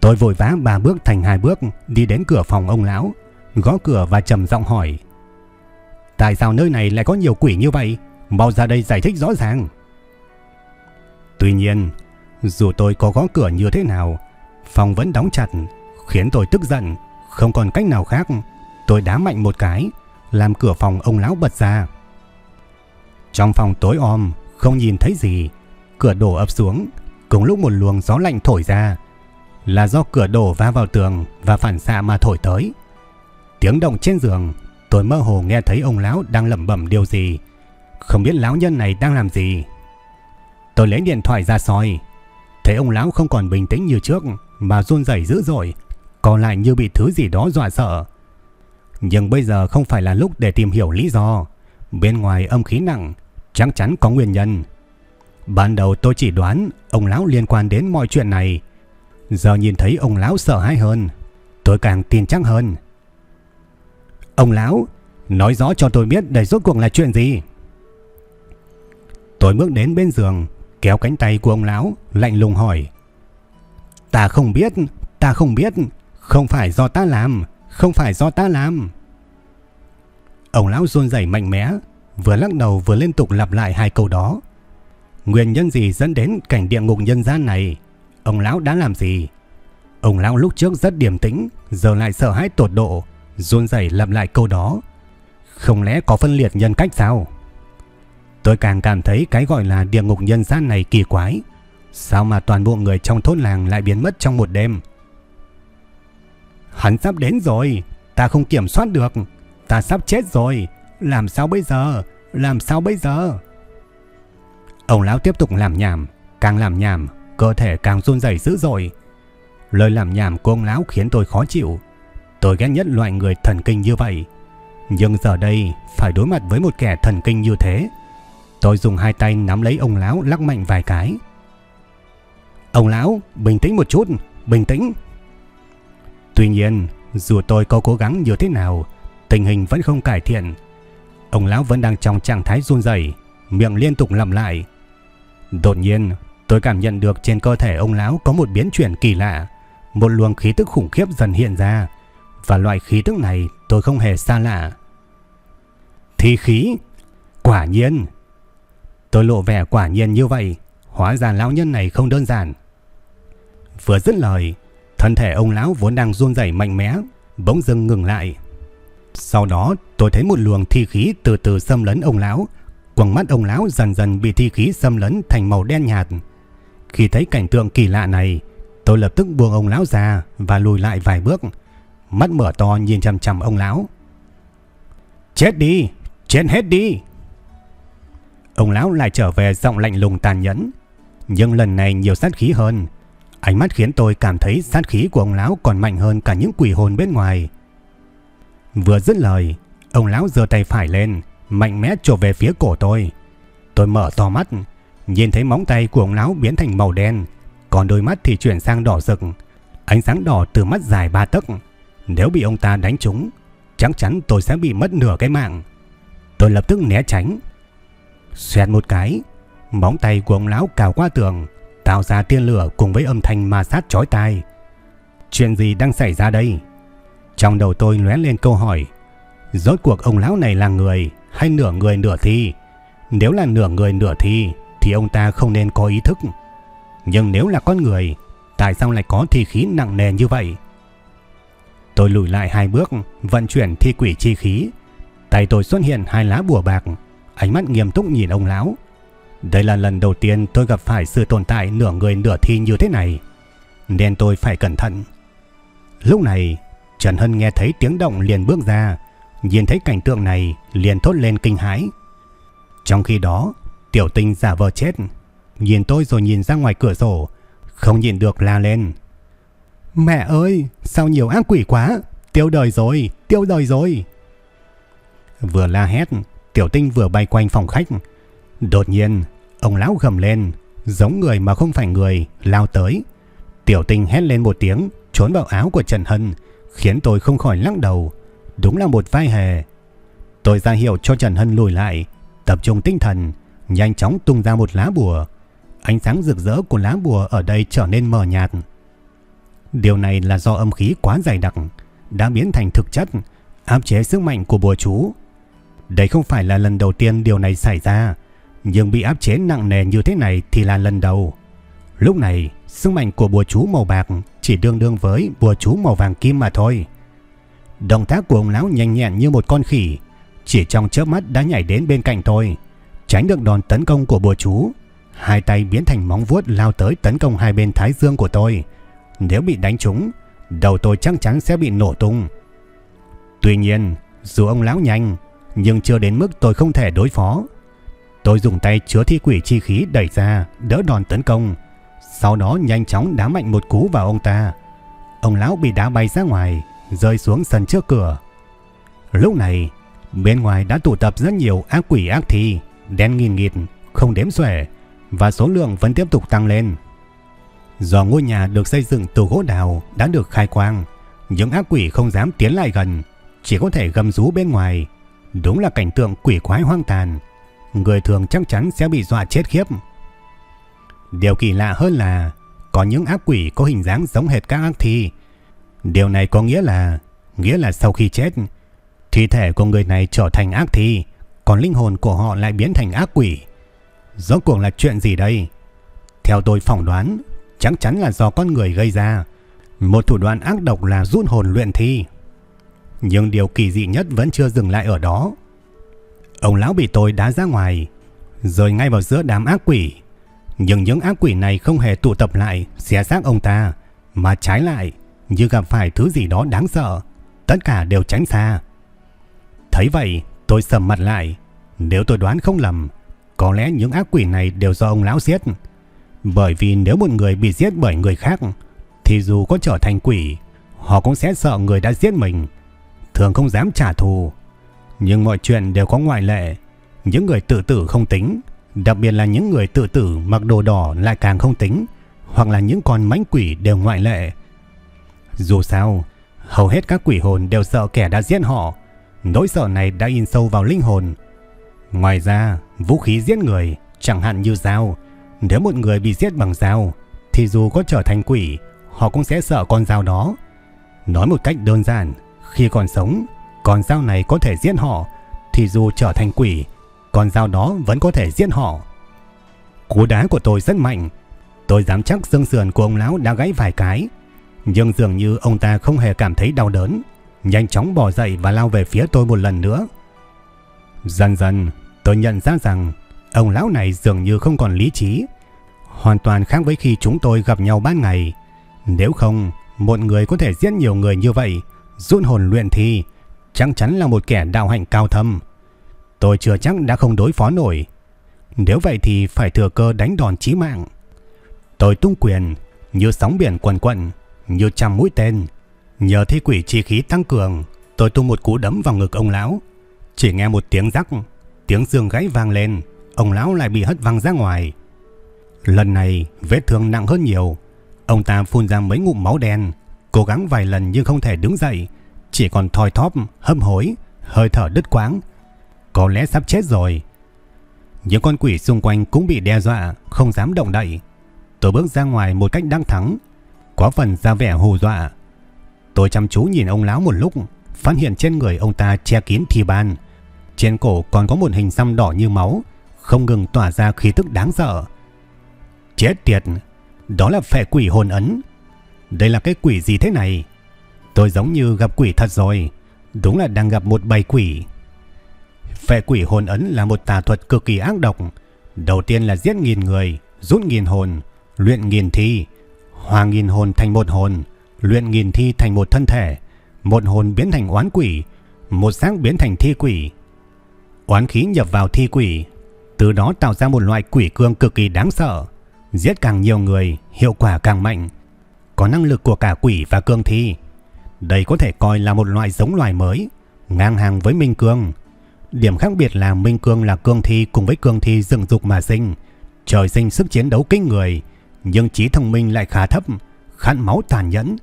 [SPEAKER 1] tôi vội vã ba bước thành hai bước đi đến cửa phòng ông lão, gõ cửa và trầm giọng hỏi. Tại sao nơi này lại có nhiều quỷ như vậy? Mau ra đây giải thích rõ ràng. Tuy nhiên, dù tôi có gõ cửa như thế nào, phòng vẫn đóng chặt, khiến tôi tức giận, không còn cách nào khác. Tôi đá mạnh một cái, làm cửa phòng ông lão bật ra. Trong phòng tối om, không nhìn thấy gì, cửa đổ ập xuống, cùng lúc một luồng gió lạnh thổi ra, là do cửa đổ va vào tường và phản xạ mà thổi tới. Tiếng động trên giường, tôi mơ hồ nghe thấy ông lão đang lẩm bẩm điều gì, không biết lão nhân này đang làm gì. Tôi lấy điện thoại ra soi, thấy ông lão không còn bình tĩnh như trước mà run rẩy dữ dội, còn lại như bị thứ gì đó dọa sợ. Nhưng bây giờ không phải là lúc để tìm hiểu lý do. Bên ngoài âm khí nặng, chắc chắn có nguyên nhân. Ban đầu tôi chỉ đoán ông lão liên quan đến mọi chuyện này. Giờ nhìn thấy ông lão sợ hãi hơn, tôi càng tin chắc hơn. Ông lão, nói rõ cho tôi biết đây rốt cuộc là chuyện gì. Tôi bước đến bên giường, kéo cánh tay của ông lão, lạnh lùng hỏi. Ta không biết, ta không biết, không phải do ta làm, không phải do ta làm. Ông lão run rẩy mạnh mẽ, vừa lắc đầu vừa liên tục lặp lại hai câu đó. Nguyên nhân gì dẫn đến cảnh địa ngục nhân gian này? Ông lão đã làm gì? Ông lão lúc trước rất điềm tĩnh, giờ lại sợ hãi tột độ, run rẩy lặp lại câu đó. Không lẽ có phân liệt nhân cách sao? Tôi càng cảm thấy cái gọi là địa ngục nhân gian này kỳ quái. Sao mà toàn bộ người trong thôn làng lại biến mất trong một đêm? Hắn sắp đến rồi, Ta không kiểm soát được. Ta sắp chết rồi. Làm sao bây giờ? Làm sao bây giờ? Ông lão tiếp tục làm nhảm. Càng làm nhảm, cơ thể càng run rẩy dữ dội. Lời làm nhảm của ông lão khiến tôi khó chịu. Tôi ghét nhất loại người thần kinh như vậy. Nhưng giờ đây phải đối mặt với một kẻ thần kinh như thế. Tôi dùng hai tay nắm lấy ông lão lắc mạnh vài cái. Ông lão, bình tĩnh một chút, bình tĩnh. Tuy nhiên, dù tôi có cố gắng như thế nào, tình hình vẫn không cải thiện. Ông lão vẫn đang trong trạng thái run rẩy, miệng liên tục lặp lại. Đột nhiên, tôi cảm nhận được trên cơ thể ông lão có một biến chuyển kỳ lạ, một luồng khí tức khủng khiếp dần hiện ra, và loại khí tức này tôi không hề xa lạ. Thi khí, quả nhiên. Tôi lộ vẻ quả nhiên như vậy, hóa ra lão nhân này không đơn giản. Vừa dứt lời, thân thể ông lão vốn đang run rẩy mạnh mẽ, bỗng dưng ngừng lại. Sau đó, tôi thấy một luồng thi khí từ từ xâm lấn ông lão, quầng mắt ông lão dần dần bị thi khí xâm lấn thành màu đen nhạt. Khi thấy cảnh tượng kỳ lạ này, tôi lập tức buông ông lão ra và lùi lại vài bước, mắt mở to nhìn chằm chằm ông lão. Chết đi, chết hết đi. Ông lão lại trở về giọng lạnh lùng tàn nhẫn, nhưng lần này nhiều sát khí hơn. Ánh mắt khiến tôi cảm thấy sát khí của ông lão còn mạnh hơn cả những quỷ hồn bên ngoài. Vừa dứt lời, ông lão giơ tay phải lên, mạnh mẽ chộp về phía cổ tôi. Tôi mở to mắt, nhìn thấy móng tay của ông lão biến thành màu đen, còn đôi mắt thì chuyển sang đỏ rực. Ánh sáng đỏ từ mắt dài ba tấc. Nếu bị ông ta đánh trúng, chắc chắn tôi sẽ bị mất nửa cái mạng. Tôi lập tức né tránh. Xoẹt một cái, móng tay của ông lão cào qua tường, tạo ra tiên lửa cùng với âm thanh ma sát chói tai. Chuyện gì đang xảy ra đây? Trong đầu tôi lóe lên câu hỏi, rốt cuộc ông lão này là người hay nửa người nửa thi? Nếu là nửa người nửa thi thì ông ta không nên có ý thức. Nhưng nếu là con người, tại sao lại có thi khí nặng nề như vậy? Tôi lùi lại hai bước, vận chuyển thi quỷ chi khí. Tay tôi xuất hiện hai lá bùa bạc, ánh mắt nghiêm túc nhìn ông lão. Đây là lần đầu tiên tôi gặp phải sự tồn tại nửa người nửa thi như thế này, nên tôi phải cẩn thận. Lúc này, Trần Hân nghe thấy tiếng động liền bước ra, nhìn thấy cảnh tượng này liền thốt lên kinh hãi. Trong khi đó, Tiểu Tinh giả vờ chết, nhìn tôi rồi nhìn ra ngoài cửa sổ, không nhìn được la lên. Mẹ ơi, sao nhiều ác quỷ quá, tiêu đời rồi, tiêu đời rồi. Vừa la hét, Tiểu Tinh vừa bay quanh phòng khách. Đột nhiên, ông lão gầm lên, giống người mà không phải người, lao tới. Tiểu Tinh hét lên một tiếng, trốn vào áo của Trần Hân, khiến tôi không khỏi lắc đầu. Đúng là một vai hề. Tôi ra hiệu cho Trần Hân lùi lại, tập trung tinh thần, nhanh chóng tung ra một lá bùa. Ánh sáng rực rỡ của lá bùa ở đây trở nên mờ nhạt. Điều này là do âm khí quá dày đặc, đã biến thành thực chất, áp chế sức mạnh của bùa chú. Đây không phải là lần đầu tiên điều này xảy ra, nhưng bị áp chế nặng nề như thế này thì là lần đầu. Lúc này, sức mạnh của bùa chú màu bạc chỉ đương đương với bùa chú màu vàng kim mà thôi. Động tác của ông lão nhanh nhẹn như một con khỉ, chỉ trong chớp mắt đã nhảy đến bên cạnh tôi, tránh được đòn tấn công của bùa chú. Hai tay biến thành móng vuốt lao tới tấn công hai bên thái dương của tôi. Nếu bị đánh trúng, đầu tôi chắc chắn sẽ bị nổ tung. Tuy nhiên, dù ông lão nhanh, nhưng chưa đến mức tôi không thể đối phó. Tôi dùng tay chứa thi quỷ chi khí đẩy ra, đỡ đòn tấn công. Sau đó nhanh chóng đá mạnh một cú vào ông ta. Ông lão bị đá bay ra ngoài, rơi xuống sân trước cửa. Lúc này, bên ngoài đã tụ tập rất nhiều ác quỷ ác thi, đen nghìn nghịt, không đếm xuể, và số lượng vẫn tiếp tục tăng lên. Do ngôi nhà được xây dựng từ gỗ đào đã được khai quang, những ác quỷ không dám tiến lại gần, chỉ có thể gầm rú bên ngoài. Đúng là cảnh tượng quỷ quái hoang tàn, người thường chắc chắn sẽ bị dọa chết khiếp. Điều kỳ lạ hơn là có những ác quỷ có hình dáng giống hệt các ác thi. Điều này có nghĩa là nghĩa là sau khi chết, thi thể của người này trở thành ác thi, còn linh hồn của họ lại biến thành ác quỷ. Rốt cuộc là chuyện gì đây? Theo tôi phỏng đoán, chắc chắn là do con người gây ra. Một thủ đoạn ác độc là run hồn luyện thi. Nhưng điều kỳ dị nhất vẫn chưa dừng lại ở đó. Ông lão bị tôi đá ra ngoài, rồi ngay vào giữa đám ác quỷ. Nhưng những ác quỷ này không hề tụ tập lại xé xác ông ta, mà trái lại như gặp phải thứ gì đó đáng sợ. tất cả đều tránh xa. Thấy vậy, tôi sầm mặt lại. Nếu tôi đoán không lầm, có lẽ những ác quỷ này đều do ông lão giết. Bởi vì nếu một người bị giết bởi người khác, thì dù có trở thành quỷ, họ cũng sẽ sợ người đã giết mình. Thường không dám trả thù. Nhưng mọi chuyện đều có ngoại lệ. Những người tự tử không tính, đặc biệt là những người tự tử mặc đồ đỏ lại càng không tính, hoặc là những con mãnh quỷ đều ngoại lệ. Dù sao, hầu hết các quỷ hồn đều sợ kẻ đã giết họ. Nỗi sợ này đã in sâu vào linh hồn. Ngoài ra, vũ khí giết người, chẳng hạn như dao, nếu một người bị giết bằng dao, thì dù có trở thành quỷ, họ cũng sẽ sợ con dao đó. Nói một cách đơn giản, khi còn sống, con dao này có thể giết họ, thì dù trở thành quỷ, con dao đó vẫn có thể giết họ. Cú đá của tôi rất mạnh, tôi dám chắc xương sườn của ông lão đã gãy vài cái, nhưng dường như ông ta không hề cảm thấy đau đớn, nhanh chóng bò dậy và lao về phía tôi một lần nữa. Dần dần, tôi nhận ra rằng ông lão này dường như không còn lý trí, hoàn toàn khác với khi chúng tôi gặp nhau ban ngày. Nếu không, một người có thể giết nhiều người như vậy, rút hồn luyện thi, chắc chắn là một kẻ đạo hạnh cao thâm. Tôi chưa chắc đã không đối phó nổi. Nếu vậy thì phải thừa cơ đánh đòn chí mạng. Tôi tung quyền, như sóng biển quần quận, như trăm mũi tên. Nhờ thi quỷ chi khí tăng cường, tôi tung một cú đấm vào ngực ông lão. Chỉ nghe một tiếng rắc, tiếng xương gãy vang lên, ông lão lại bị hất văng ra ngoài. Lần này vết thương nặng hơn nhiều, ông ta phun ra mấy ngụm máu đen, cố gắng vài lần nhưng không thể đứng dậy, chỉ còn thoi thóp, hâm hối, hơi thở đứt quãng. Có lẽ sắp chết rồi. Những con quỷ xung quanh cũng bị đe dọa, không dám động đậy. Tôi bước ra ngoài một cách đăng thắng, có phần ra vẻ hù dọa. Tôi chăm chú nhìn ông lão một lúc, phát hiện trên người ông ta che kín thi ban. Trên cổ còn có một hình xăm đỏ như máu, không ngừng tỏa ra khí tức đáng sợ. Chết tiệt, đó là phệ quỷ hồn ấn. Đây là cái quỷ gì thế này? Tôi giống như gặp quỷ thật rồi, đúng là đang gặp một bầy quỷ. Phệ quỷ hồn ấn là một tà thuật cực kỳ ác độc. Đầu tiên là giết nghìn người, rút nghìn hồn, luyện nghìn thi, hòa nghìn hồn thành một hồn, luyện nghìn thi thành một thân thể, một hồn biến thành oán quỷ, một xác biến thành thi quỷ. Oán khí nhập vào thi quỷ, từ đó tạo ra một loại quỷ cương cực kỳ đáng sợ. Giết càng nhiều người, hiệu quả càng mạnh. Có năng lực của cả quỷ và cương thi. Đây có thể coi là một loại giống loài mới, ngang hàng với minh cương. Điểm khác biệt là minh cương là cương thi cùng với cương thi dựng dục mà sinh, trời sinh sức chiến đấu kinh người, nhưng trí thông minh lại khá thấp, khát máu tàn nhẫn.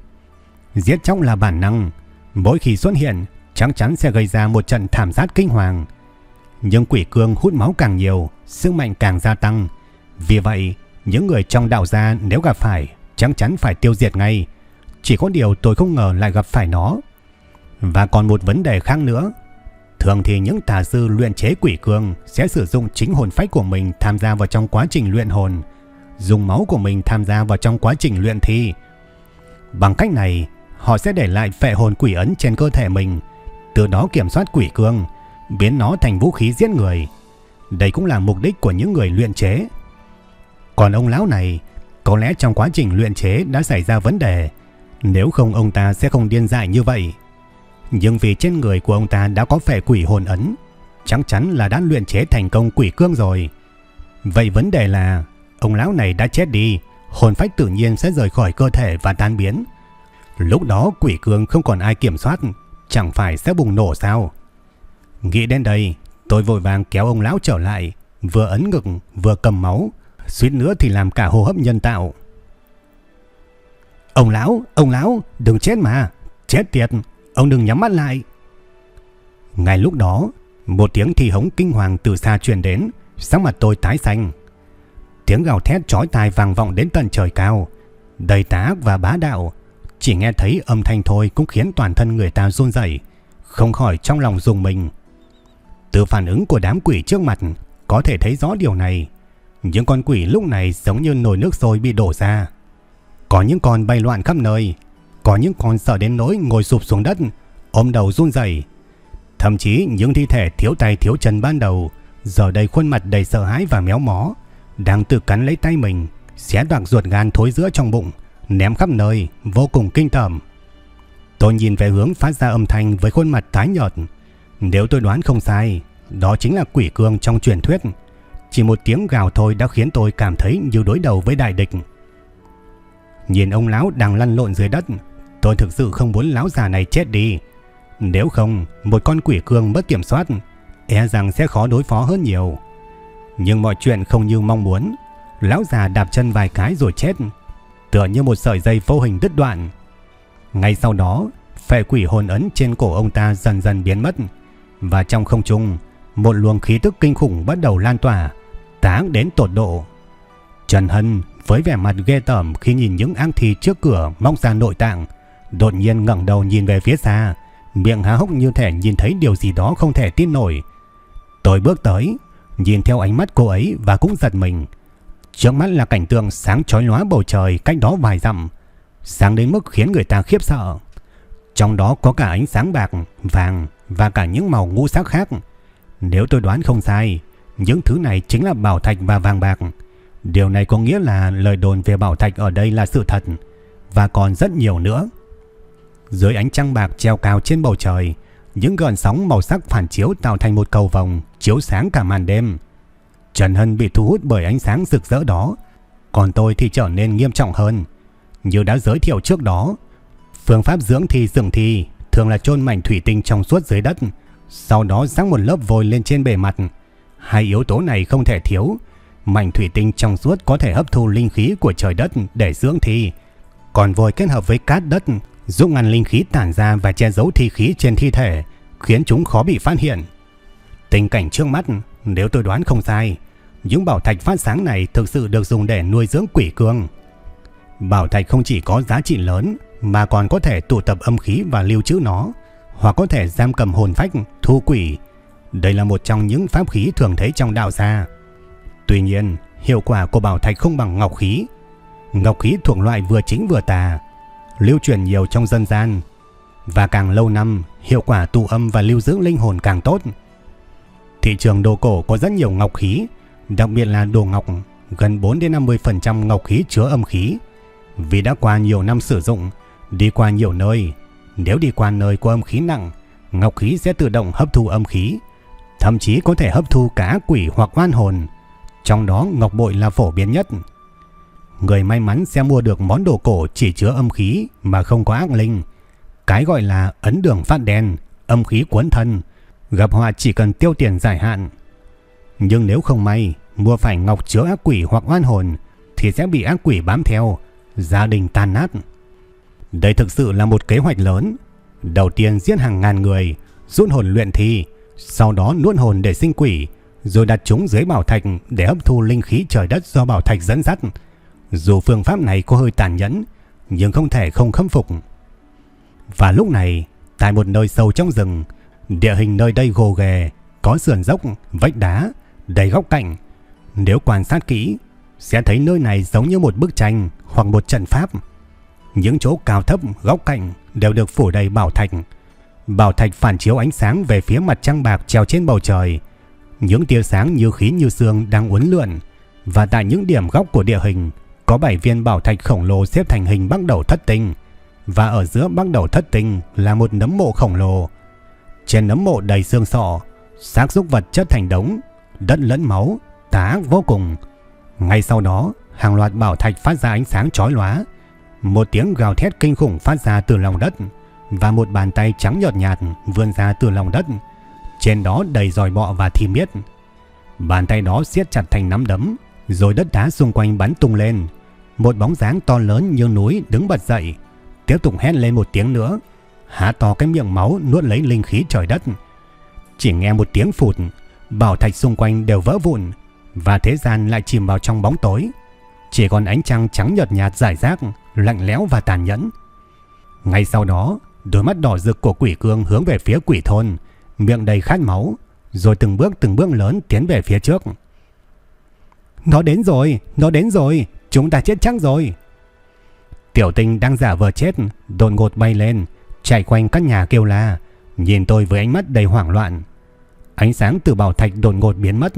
[SPEAKER 1] Giết chóc là bản năng, mỗi khi xuất hiện chắc chắn sẽ gây ra một trận thảm sát kinh hoàng. Nhưng quỷ cương hút máu càng nhiều, sức mạnh càng gia tăng. Vì vậy, những người trong đạo gia nếu gặp phải chắc chắn phải tiêu diệt ngay. Chỉ có điều tôi không ngờ lại gặp phải nó. Và còn một vấn đề khác nữa. Thường thì những tà sư luyện chế quỷ cương sẽ sử dụng chính hồn phách của mình tham gia vào trong quá trình luyện hồn dùng máu của mình tham gia vào trong quá trình luyện thi. Bằng cách này, họ sẽ để lại phệ hồn quỷ ấn trên cơ thể mình, từ đó kiểm soát quỷ cương, biến nó thành vũ khí giết người. Đây cũng là mục đích của những người luyện chế. Còn ông lão này, có lẽ trong quá trình luyện chế đã xảy ra vấn đề, nếu không ông ta sẽ không điên dại như vậy. Nhưng vì trên người của ông ta đã có phệ quỷ hồn ấn, chắc chắn là đã luyện chế thành công quỷ cương rồi. Vậy vấn đề là ông lão này đã chết đi, hồn phách tự nhiên sẽ rời khỏi cơ thể và tan biến. Lúc đó quỷ cương không còn ai kiểm soát, chẳng phải sẽ bùng nổ sao? Nghĩ đến đây, tôi vội vàng kéo ông lão trở lại, vừa ấn ngực vừa cầm máu, suýt nữa thì làm cả hô hấp nhân tạo. Ông lão, ông lão, đừng chết mà, chết tiệt, ông đừng nhắm mắt lại. Ngay lúc đó, một tiếng thì hống kinh hoàng từ xa truyền đến, sắc mặt tôi tái xanh. Tiếng gào thét chói tai vang vọng đến tận trời cao, đầy tá ác và bá đạo. Chỉ nghe thấy âm thanh thôi cũng khiến toàn thân người ta run rẩy, không khỏi trong lòng dùng mình. Từ phản ứng của đám quỷ trước mặt, có thể thấy rõ điều này. Những con quỷ lúc này giống như nồi nước sôi bị đổ ra. Có những con bay loạn khắp nơi, có những con sợ đến nỗi ngồi sụp xuống đất, ôm đầu run rẩy. Thậm chí những thi thể thiếu tay thiếu chân ban đầu, giờ đây khuôn mặt đầy sợ hãi và méo mó, đang tự cắn lấy tay mình, xé đoạn ruột gan thối giữa trong bụng, ném khắp nơi, vô cùng kinh tởm. Tôi nhìn về hướng phát ra âm thanh với khuôn mặt tái nhợt. Nếu tôi đoán không sai, đó chính là quỷ cương trong truyền thuyết. Chỉ một tiếng gào thôi đã khiến tôi cảm thấy như đối đầu với đại địch. Nhìn ông lão đang lăn lộn dưới đất, tôi thực sự không muốn lão già này chết đi. Nếu không, một con quỷ cương mất kiểm soát, e rằng sẽ khó đối phó hơn nhiều. Nhưng mọi chuyện không như mong muốn. Lão già đạp chân vài cái rồi chết, tựa như một sợi dây vô hình đứt đoạn. Ngay sau đó, phệ quỷ hồn ấn trên cổ ông ta dần dần biến mất, và trong không trung, một luồng khí tức kinh khủng bắt đầu lan tỏa, táng đến tột độ. Trần Hân với vẻ mặt ghê tởm khi nhìn những áng thi trước cửa móc ra nội tạng, đột nhiên ngẩng đầu nhìn về phía xa, miệng há hốc như thể nhìn thấy điều gì đó không thể tin nổi. Tôi bước tới, nhìn theo ánh mắt cô ấy và cũng giật mình. Trước mắt là cảnh tượng sáng chói lóa bầu trời cách đó vài dặm, sáng đến mức khiến người ta khiếp sợ. Trong đó có cả ánh sáng bạc, vàng và cả những màu ngũ sắc khác. Nếu tôi đoán không sai, những thứ này chính là bảo thạch và vàng bạc. Điều này có nghĩa là lời đồn về bảo thạch ở đây là sự thật và còn rất nhiều nữa. Dưới ánh trăng bạc treo cao trên bầu trời, những gợn sóng màu sắc phản chiếu tạo thành một cầu vòng chiếu sáng cả màn đêm. Trần Hân bị thu hút bởi ánh sáng rực rỡ đó, còn tôi thì trở nên nghiêm trọng hơn. Như đã giới thiệu trước đó, phương pháp dưỡng thi dưỡng thi thường là chôn mảnh thủy tinh trong suốt dưới đất, sau đó rắc một lớp vôi lên trên bề mặt. Hai yếu tố này không thể thiếu. Mảnh thủy tinh trong suốt có thể hấp thu linh khí của trời đất để dưỡng thi, còn vôi kết hợp với cát đất giúp ngăn linh khí tản ra và che giấu thi khí trên thi thể, khiến chúng khó bị phát hiện. Tình cảnh trước mắt, nếu tôi đoán không sai, những bảo thạch phát sáng này thực sự được dùng để nuôi dưỡng quỷ cương. Bảo thạch không chỉ có giá trị lớn mà còn có thể tụ tập âm khí và lưu trữ nó, hoặc có thể giam cầm hồn phách, thu quỷ. Đây là một trong những pháp khí thường thấy trong đạo gia. Tuy nhiên, hiệu quả của bảo thạch không bằng ngọc khí. Ngọc khí thuộc loại vừa chính vừa tà, lưu truyền nhiều trong dân gian và càng lâu năm, hiệu quả tụ âm và lưu giữ linh hồn càng tốt. Thị trường đồ cổ có rất nhiều ngọc khí, đặc biệt là đồ ngọc, gần 4 đến 50% ngọc khí chứa âm khí. Vì đã qua nhiều năm sử dụng, đi qua nhiều nơi, nếu đi qua nơi có âm khí nặng, ngọc khí sẽ tự động hấp thu âm khí, thậm chí có thể hấp thu cả quỷ hoặc oan hồn. Trong đó ngọc bội là phổ biến nhất. Người may mắn sẽ mua được món đồ cổ chỉ chứa âm khí mà không có ác linh. Cái gọi là ấn đường phát đen, âm khí cuốn thân, gặp họa chỉ cần tiêu tiền giải hạn. Nhưng nếu không may, mua phải ngọc chứa ác quỷ hoặc oan hồn thì sẽ bị ác quỷ bám theo, gia đình tan nát. Đây thực sự là một kế hoạch lớn. Đầu tiên giết hàng ngàn người, rút hồn luyện thi, sau đó nuốt hồn để sinh quỷ, rồi đặt chúng dưới bảo thạch để hấp thu linh khí trời đất do bảo thạch dẫn dắt. Dù phương pháp này có hơi tàn nhẫn, nhưng không thể không khâm phục. Và lúc này, tại một nơi sâu trong rừng, địa hình nơi đây gồ ghề, có sườn dốc, vách đá, đầy góc cạnh. Nếu quan sát kỹ, sẽ thấy nơi này giống như một bức tranh hoặc một trận pháp. Những chỗ cao thấp, góc cạnh đều được phủ đầy bảo thạch. Bảo thạch phản chiếu ánh sáng về phía mặt trăng bạc treo trên bầu trời. Những tia sáng như khí như xương đang uốn lượn và tại những điểm góc của địa hình có 7 viên bảo thạch khổng lồ xếp thành hình bắt đầu thất tinh và ở giữa bắt đầu thất tinh là một nấm mộ khổng lồ. Trên nấm mộ đầy xương sọ, xác súc vật chất thành đống, đất lẫn máu, tá vô cùng. Ngay sau đó, hàng loạt bảo thạch phát ra ánh sáng chói lóa, một tiếng gào thét kinh khủng phát ra từ lòng đất và một bàn tay trắng nhợt nhạt vươn ra từ lòng đất. Trên đó đầy dòi bọ và thi miết. Bàn tay đó siết chặt thành nắm đấm, rồi đất đá xung quanh bắn tung lên. Một bóng dáng to lớn như núi đứng bật dậy, tiếp tục hét lên một tiếng nữa, há to cái miệng máu nuốt lấy linh khí trời đất. Chỉ nghe một tiếng phụt, bảo thạch xung quanh đều vỡ vụn và thế gian lại chìm vào trong bóng tối. Chỉ còn ánh trăng trắng nhợt nhạt rải rác, lạnh lẽo và tàn nhẫn. Ngay sau đó, đôi mắt đỏ rực của quỷ cương hướng về phía quỷ thôn, miệng đầy khát máu, rồi từng bước từng bước lớn tiến về phía trước. Nó đến rồi, nó đến rồi, chúng ta chết chắc rồi. Tiểu tinh đang giả vờ chết, đột ngột bay lên, chạy quanh các nhà kêu la, nhìn tôi với ánh mắt đầy hoảng loạn. Ánh sáng từ bảo thạch đột ngột biến mất,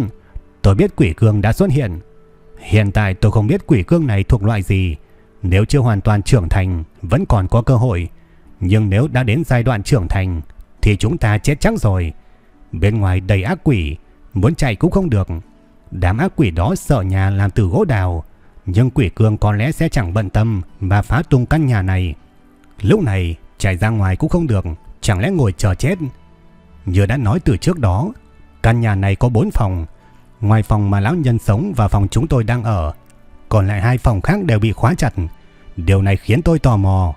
[SPEAKER 1] tôi biết quỷ cương đã xuất hiện. Hiện tại tôi không biết quỷ cương này thuộc loại gì, nếu chưa hoàn toàn trưởng thành vẫn còn có cơ hội, Nhưng nếu đã đến giai đoạn trưởng thành thì chúng ta chết chắc rồi. Bên ngoài đầy ác quỷ, muốn chạy cũng không được. Đám ác quỷ đó sợ nhà làm từ gỗ đào, nhưng quỷ cương có lẽ sẽ chẳng bận tâm và phá tung căn nhà này. Lúc này chạy ra ngoài cũng không được, chẳng lẽ ngồi chờ chết. Như đã nói từ trước đó, căn nhà này có 4 phòng, ngoài phòng mà lão nhân sống và phòng chúng tôi đang ở, còn lại hai phòng khác đều bị khóa chặt. Điều này khiến tôi tò mò.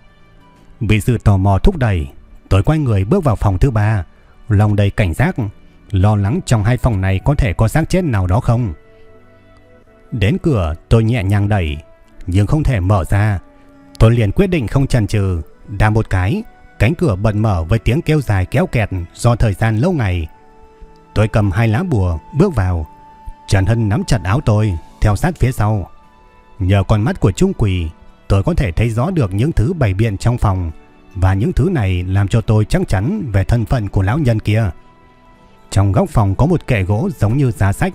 [SPEAKER 1] Bị sự tò mò thúc đẩy, tôi quay người bước vào phòng thứ ba, lòng đầy cảnh giác, lo lắng trong hai phòng này có thể có xác chết nào đó không. Đến cửa tôi nhẹ nhàng đẩy, nhưng không thể mở ra. Tôi liền quyết định không chần chừ, đạp một cái, cánh cửa bật mở với tiếng kêu dài kéo kẹt do thời gian lâu ngày. Tôi cầm hai lá bùa, bước vào. Trần Hân nắm chặt áo tôi, theo sát phía sau. Nhờ con mắt của Trung Quỷ, tôi có thể thấy rõ được những thứ bày biện trong phòng và những thứ này làm cho tôi chắc chắn về thân phận của lão nhân kia. Trong góc phòng có một kệ gỗ giống như giá sách,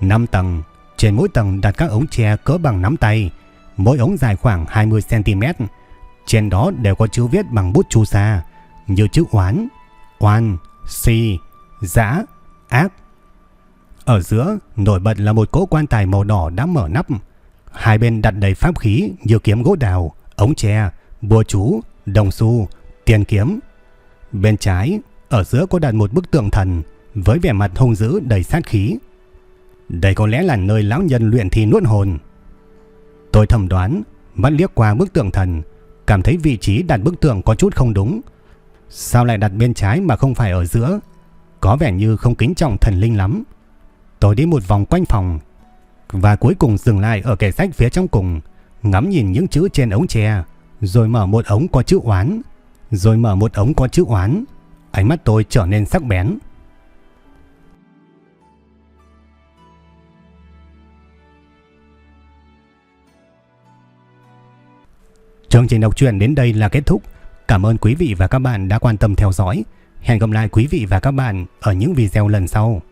[SPEAKER 1] 5 tầng, trên mỗi tầng đặt các ống tre cỡ bằng nắm tay, mỗi ống dài khoảng 20cm. Trên đó đều có chữ viết bằng bút chu sa, như chữ oán, oan, si, giã, ác. Ở giữa, nổi bật là một cỗ quan tài màu đỏ đã mở nắp. Hai bên đặt đầy pháp khí như kiếm gỗ đào, ống tre, bùa chú, đồng xu, tiền kiếm. Bên trái, ở giữa có đặt một bức tượng thần với vẻ mặt hung dữ đầy sát khí. Đây có lẽ là nơi lão nhân luyện thi nuốt hồn. Tôi thầm đoán, mắt liếc qua bức tượng thần, cảm thấy vị trí đặt bức tượng có chút không đúng. Sao lại đặt bên trái mà không phải ở giữa? Có vẻ như không kính trọng thần linh lắm. Tôi đi một vòng quanh phòng và cuối cùng dừng lại ở kệ sách phía trong cùng, ngắm nhìn những chữ trên ống tre, rồi mở một ống có chữ oán, rồi mở một ống có chữ oán. Ánh mắt tôi trở nên sắc bén. Chương trình đọc truyện đến đây là kết thúc. Cảm ơn quý vị và các bạn đã quan tâm theo dõi. Hẹn gặp lại quý vị và các bạn ở những video lần sau.